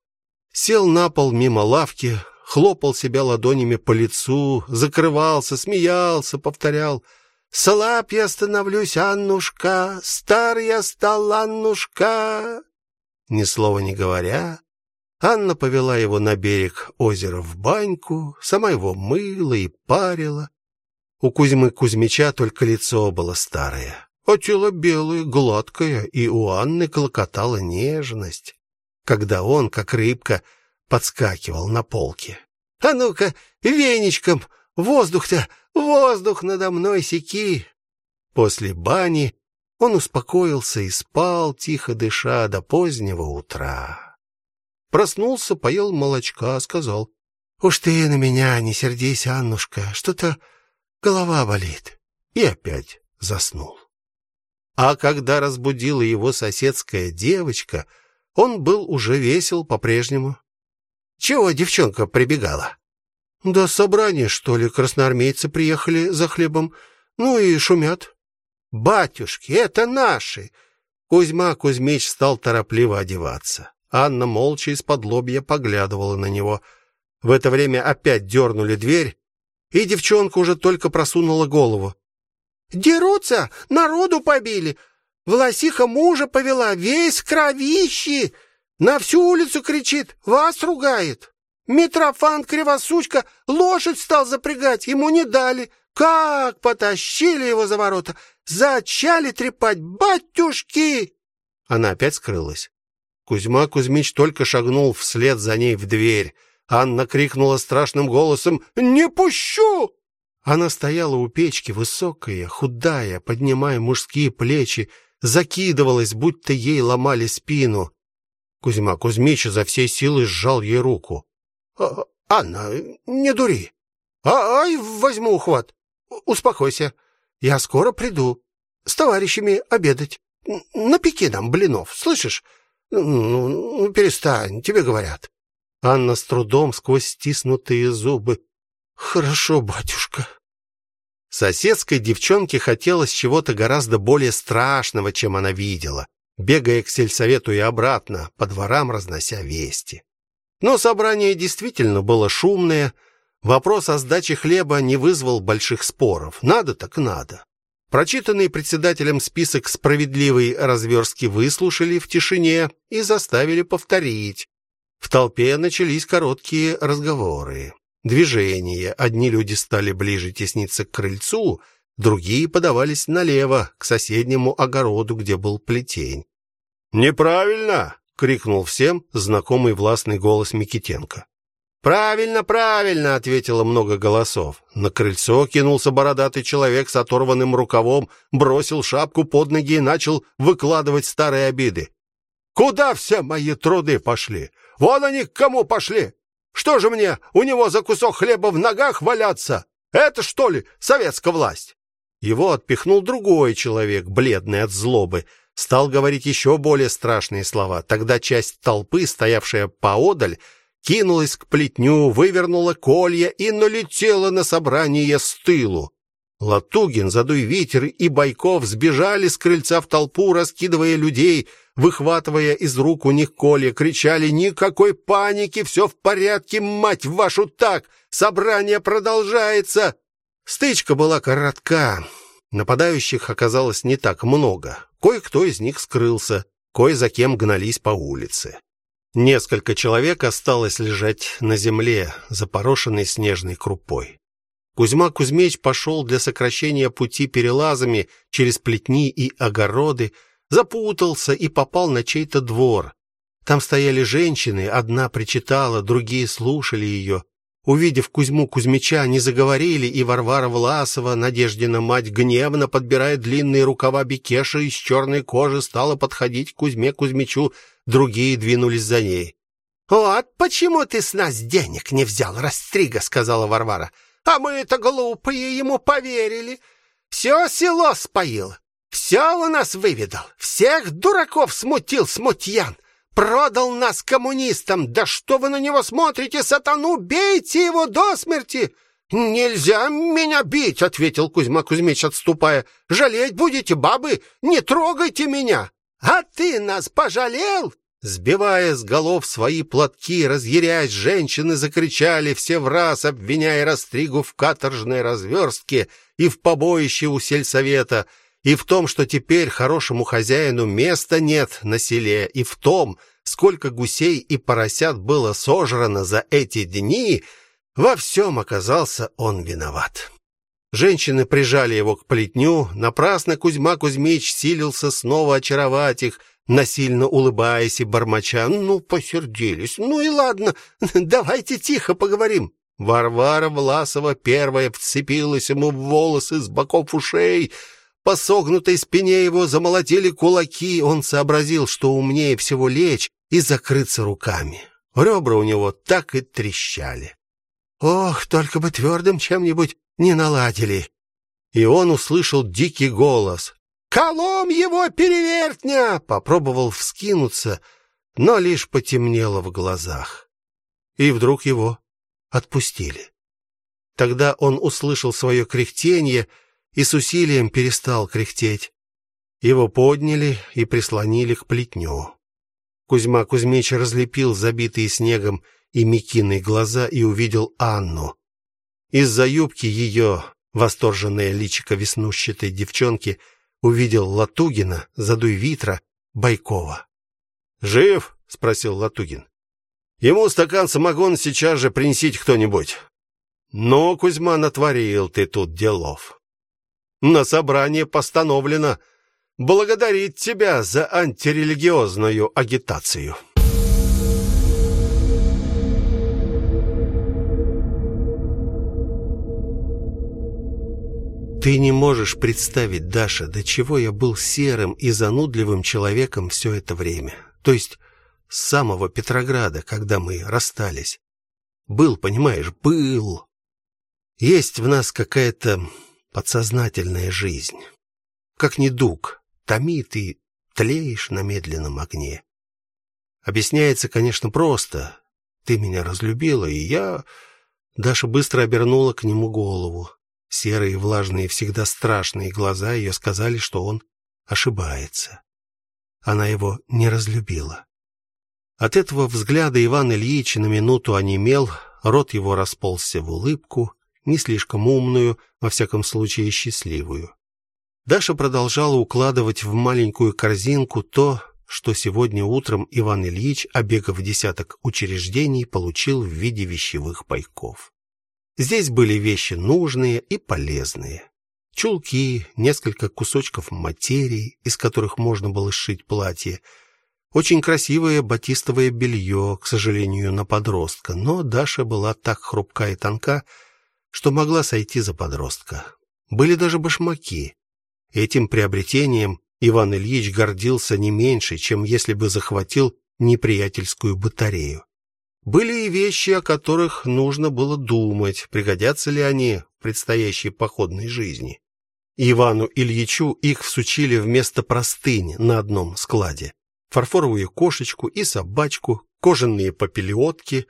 Speaker 1: Сел на пол мимо лавки, хлопал себя ладонями по лицу, закрывался, смеялся, повторял: "Слаб я становлюсь, Аннушка, стар я стал, Аннушка". Ни слова не говоря, Анна повела его на берег озера в баньку, сама его мыла и парила. У Кузьмы Кузьмича только лицо было старое а тело белое, гладкое, и у Анны клокотала нежность, когда он, как рыбка, подскакивал на полке. А ну-ка, веничком, воздух-то, воздух надо мной секи. После бани он успокоился и спал, тихо дыша до позднего утра. Проснулся, поел молочка, сказал: "Уж ты на меня не сердись, Аннушка, что-то голова болит". И опять заснул. А когда разбудила его соседская девочка, он был уже весел по-прежнему. Чего девчонка прибегала? Да собрание, что ли, красноармейцы приехали за хлебом, ну и шумят. Батюшки, это наши. Кузьма Кузьмич стал торопливо одеваться. Анна молча из-под лобья поглядывала на него. В это время опять дернули дверь, и девчонка уже только просунула голову. Дерутся, народу побили. Власиха мужа повела, весь кровищи. На всю улицу кричит, вас ругает. Митрофан Кривосучка лошадь стал запрягать, ему не дали. Как потащили его за ворота, зачали трепать, батюшки!» Она опять скрылась. Кузьма Кузьмич только шагнул вслед за ней в дверь. Анна крикнула страшным голосом: "Не пущу!" Она стояла у печки, высокая, худая, поднимая мужские плечи, закидывалась, будто ей ломали спину. Кузьма Кузьмич за всей силы сжал ей руку. «А, Анна, не дури. А, ай, возьму ухват. Успокойся. Я скоро приду с товарищами обедать. Напеки нам блинов, слышишь? Ну, ну, перестань, тебе говорят. Анна с трудом сквозь стиснутые зубы. Хорошо, батюшка. Соседской девчонке хотелось чего-то гораздо более страшного, чем она видела, бегая к сельсовету и обратно, по дворам разнося вести. Но собрание действительно было шумное. Вопрос о сдаче хлеба не вызвал больших споров. Надо так надо. Прочитанный председателем список справедливой разверстки выслушали в тишине и заставили повторить. В толпе начались короткие разговоры, движения. Одни люди стали ближе тесниться к крыльцу, другие подавались налево, к соседнему огороду, где был плетень.
Speaker 2: Неправильно, крикнул всем знакомый властный голос Микитенко.
Speaker 1: Правильно, правильно, ответило много голосов.
Speaker 2: На крыльцо кинулся бородатый человек с оторванным рукавом, бросил шапку под ноги и начал выкладывать старые обиды. Куда все мои труды пошли? Вон они к кому пошли. Что же мне у него за кусок хлеба в ногах валяться? Это что ли советская власть?
Speaker 1: Его отпихнул другой человек, бледный от злобы, стал говорить еще более страшные слова. Тогда часть толпы, стоявшая поодаль, кинулась к плетню, вывернула колья и налетела на собрание с тылу. Латугин, Задуй ветер и Байков сбежали с крыльца в толпу, раскидывая людей, выхватывая из рук у них колья, кричали: "Никакой паники, все в порядке, мать вашу так! Собрание продолжается!" Стычка была коротка. Нападающих оказалось не так много. Кое-кто из них скрылся, кое за кем гнались по улице. Несколько человек осталось лежать на земле, запорошенной снежной крупой. Кузьма Кузьмич пошел для сокращения пути перелазами через плетни и огороды, запутался и попал на чей-то двор. Там стояли женщины, одна причитала, другие слушали ее. Увидев Кузьму Кузьмича, они заговорили, и Варвара Власова, Надеждина мать, гневно подбирая длинные рукава бекеша из черной кожи, стала подходить к Кузьме Кузьмичу, другие двинулись за ней. "Вот почему ты с нас денег не взял, Растрига", сказала Варвара. "А мы-то глупые ему поверили. Все село споил, все у нас выведал, всех дураков смутил смутьян. Продал нас коммунистам. Да что вы на него смотрите, сатану, бейте его до смерти. Нельзя меня бить, ответил Кузьма Кузьмич, отступая. Жалеть будете, бабы, не трогайте меня. А ты нас пожалел? Сбивая с голов свои платки, разъярясь, женщины закричали все в раз, обвиняя Растригу в каторжной разверстке и в побоище у сельсовета и в том, что теперь хорошему хозяину места нет на селе, и в том, сколько гусей и поросят было сожрано за эти дни, во всем оказался он виноват. Женщины прижали его к плетню, напрасно Кузьма Кузьмич силился снова очаровать их, насильно улыбаясь и бормоча: "Ну, посердились. Ну и ладно, давайте тихо поговорим". Варвара Власова первая вцепилась ему в волосы с боков ушей, по согнутой спине его замолотили кулаки, он сообразил, что умнее всего лечь и закрыться руками. Ребра у него так и трещали. Ох, только бы твердым чем-нибудь не наладили. И он услышал дикий голос. «Колом его, перевертня!» Попробовал вскинуться, но лишь потемнело в глазах. И вдруг его отпустили. Тогда он услышал свое кряхтение и с усилием перестал кряхтеть. Его подняли и прислонили к плетню. Кузьма Кузьмич разлепил забитые снегом и мекиной глаза и увидел Анну. Из-за юбки ее восторженное личико веснушчатой девчонки увидел Латугина, задуй Витра, Байкова. "Жив?" спросил Латугин.
Speaker 2: Ему стакан самогона сейчас же принесите кто-нибудь. Но Кузьма натворил ты тут делов. На собрании постановлено благодарить тебя за антирелигиозную агитацию.
Speaker 1: Ты не можешь представить, Даша, до чего я был серым и занудливым человеком все это время. То есть с самого Петрограда, когда мы расстались. Был, понимаешь, был. Есть в нас какая-то подсознательная жизнь. Как недуг, томит и тлеешь на медленном огне. Объясняется, конечно, просто. Ты меня разлюбила, и я Даша быстро обернула к нему голову. Серые, влажные, всегда страшные глаза ее сказали, что он ошибается. Она его не разлюбила. От этого взгляда Иван Ильич на минуту онемел, рот его расползся в улыбку, не слишком умную, во всяком случае счастливую. Даша продолжала укладывать в маленькую корзинку то, что сегодня утром Иван Ильич, обегав десяток учреждений, получил в виде вещевых пайков. Здесь были вещи нужные и полезные. Чулки, несколько кусочков материи, из которых можно было сшить платье, очень красивое батистовое белье, к сожалению, на подростка, но Даша была так хрупка и тонка, что могла сойти за подростка. Были даже башмаки. Этим приобретением Иван Ильич гордился не меньше, чем если бы захватил неприятельскую батарею. Были и вещи, о которых нужно было думать, пригодятся ли они в предстоящей походной жизни. Ивану Ильичу их всучили вместо простыни на одном складе. Фарфоровую кошечку и собачку, кожаные попелиотки,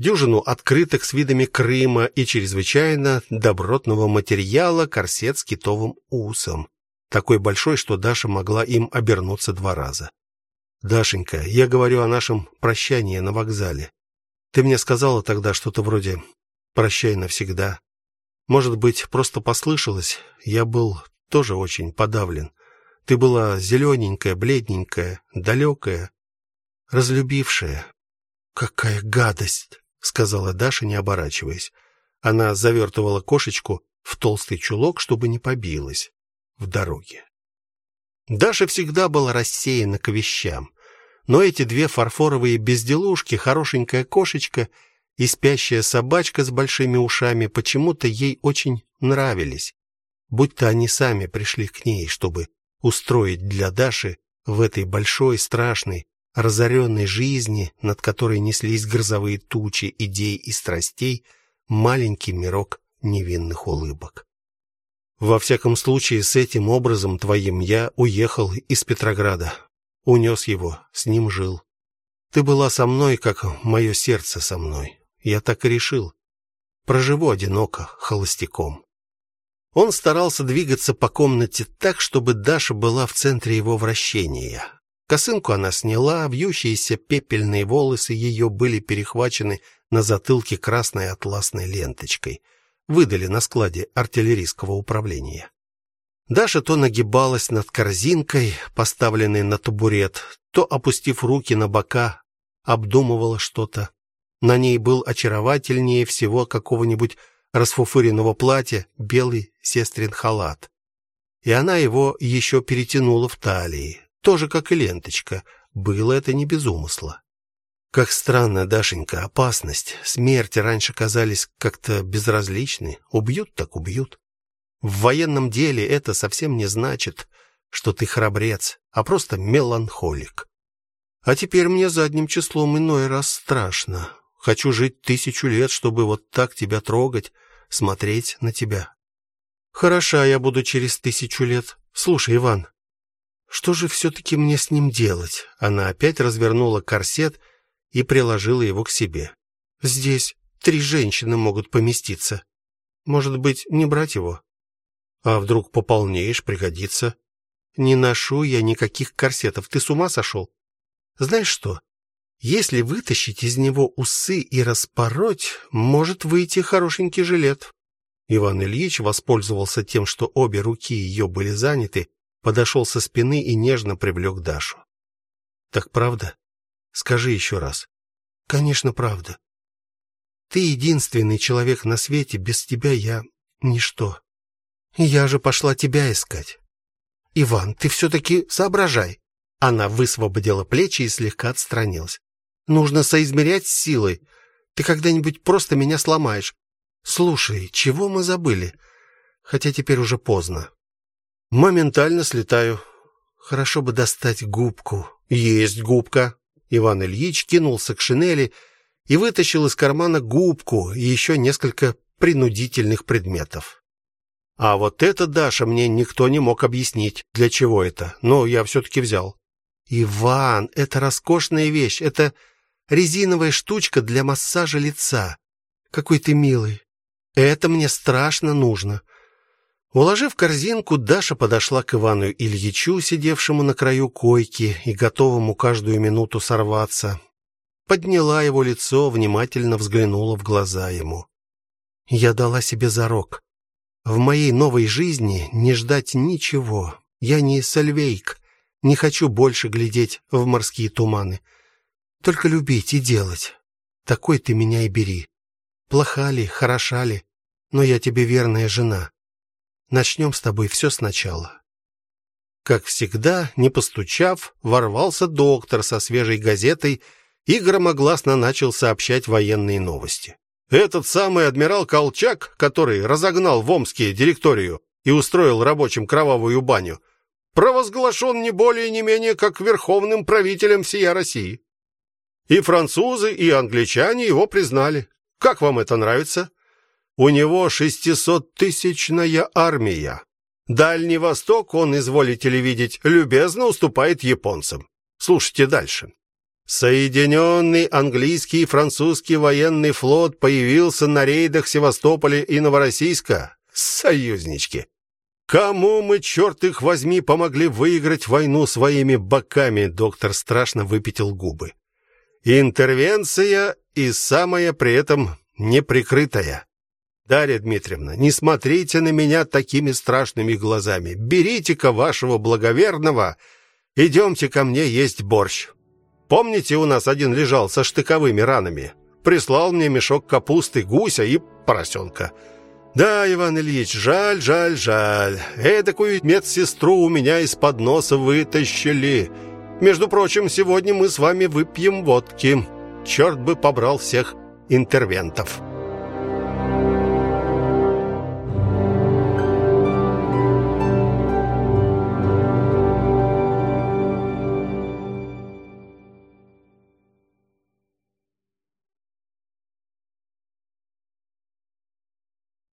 Speaker 1: дюжину открыток с видами Крыма и чрезвычайно добротного материала корсет с китовым усом, такой большой, что Даша могла им обернуться два раза. Дашенька, я говорю о нашем прощании на вокзале. Ты мне сказала тогда что-то вроде прощай навсегда. Может быть, просто послышалось. Я был тоже очень подавлен. Ты была зелененькая, бледненькая, далекая, разлюбившая. Какая гадость, сказала Даша, не оборачиваясь. Она завертывала кошечку в толстый чулок, чтобы не побилась в дороге. Даша всегда была рассеяна к вещам. Но эти две фарфоровые безделушки, хорошенькая кошечка и спящая собачка с большими ушами почему-то ей очень нравились. Будто они сами пришли к ней, чтобы устроить для Даши в этой большой, страшной, разоренной жизни, над которой неслись грозовые тучи идей и страстей, маленький мирок невинных улыбок. Во всяком случае, с этим образом твоим я уехал из Петрограда унес его, с ним жил. Ты была со мной, как мое сердце со мной. Я так и решил. Проживу одиноко, холостяком. Он старался двигаться по комнате так, чтобы Даша была в центре его вращения. Косынку она сняла, вьющиеся пепельные волосы ее были перехвачены на затылке красной атласной ленточкой. Выдали на складе артиллерийского управления. Даша то нагибалась над корзинкой, поставленной на табурет, то опустив руки на бока, обдумывала что-то. На ней был очаровательнее всего какого-нибудь расфуфыренного платья белый сестрин халат. И она его еще перетянула в талии, тоже как и ленточка. Было это не без умысла. Как странно, Дашенька, опасность, смерть раньше казались как-то безразличны. Убьют так убьют. В военном деле это совсем не значит, что ты храбрец, а просто меланхолик. А теперь мне задним числом иной раз страшно. Хочу жить тысячу лет, чтобы вот так тебя трогать, смотреть на тебя. Хороша я буду через тысячу лет. Слушай, Иван, что же все таки мне с ним делать? Она опять развернула корсет и приложила его к себе. Здесь три женщины могут поместиться. Может быть, не брать его? А вдруг пополнеешь, пригодится. Не ношу я никаких корсетов. Ты с ума сошел? Знаешь что? Если вытащить из него усы и распороть, может выйти хорошенький жилет. Иван Ильич воспользовался тем, что обе руки ее были заняты, подошел со спины и нежно привлек Дашу. Так правда? Скажи еще раз. Конечно, правда. Ты единственный человек на свете, без тебя я ничто. Я же пошла тебя искать. Иван, ты все таки соображай. Она высвободила плечи и слегка отстранилась. Нужно соизмерять с силой. Ты когда-нибудь просто меня сломаешь. Слушай, чего мы забыли? Хотя теперь уже поздно. Моментально слетаю. Хорошо бы достать губку. Есть губка. Иван Ильич кинулся к шинели и вытащил из кармана губку и еще несколько принудительных предметов. А вот это, Даша, мне никто не мог объяснить, для чего это. Но я все таки взял. Иван, это роскошная вещь, это резиновая штучка для массажа лица. Какой ты милый. Это мне страшно нужно. Уложив корзинку, Даша подошла к Ивану Ильичу, сидевшему на краю койки и готовому каждую минуту сорваться. Подняла его лицо, внимательно взглянула в глаза ему. Я дала себе зарок в моей новой жизни не ждать ничего. Я не Сальвейк, не хочу больше глядеть в морские туманы. Только любить и делать. Такой ты меня и бери. Плоха ли, хороша ли, но я тебе верная жена. Начнем с тобой все сначала. Как всегда, не постучав, ворвался доктор со свежей газетой и громогласно начал сообщать военные новости. Этот самый адмирал Колчак, который разогнал в Омске директорию и устроил рабочим кровавую баню, провозглашен не более не менее как верховным правителем всей России. И французы, и англичане его признали. Как вам это нравится? У него шестисоттысячная армия. Дальний Восток, он изволите ли видеть, любезно уступает японцам. Слушайте дальше. Соединенный английский и французский военный флот появился на рейдах Севастополя и Новороссийска. Союзнички. Кому мы черт их возьми помогли выиграть войну своими боками? Доктор страшно выпятил губы. Интервенция и самая при этом неприкрытая. Дарья Дмитриевна, не смотрите на меня такими страшными глазами. Берите-ка вашего благоверного, идемте ко мне есть борщ. Помните, у нас один лежал со штыковыми ранами? Прислал мне мешок капусты, гуся и поросенка. Да, Иван Ильич, жаль, жаль, жаль. Эдакую медсестру у меня из-под носа вытащили. Между прочим, сегодня мы с вами выпьем водки. Черт бы побрал всех интервентов.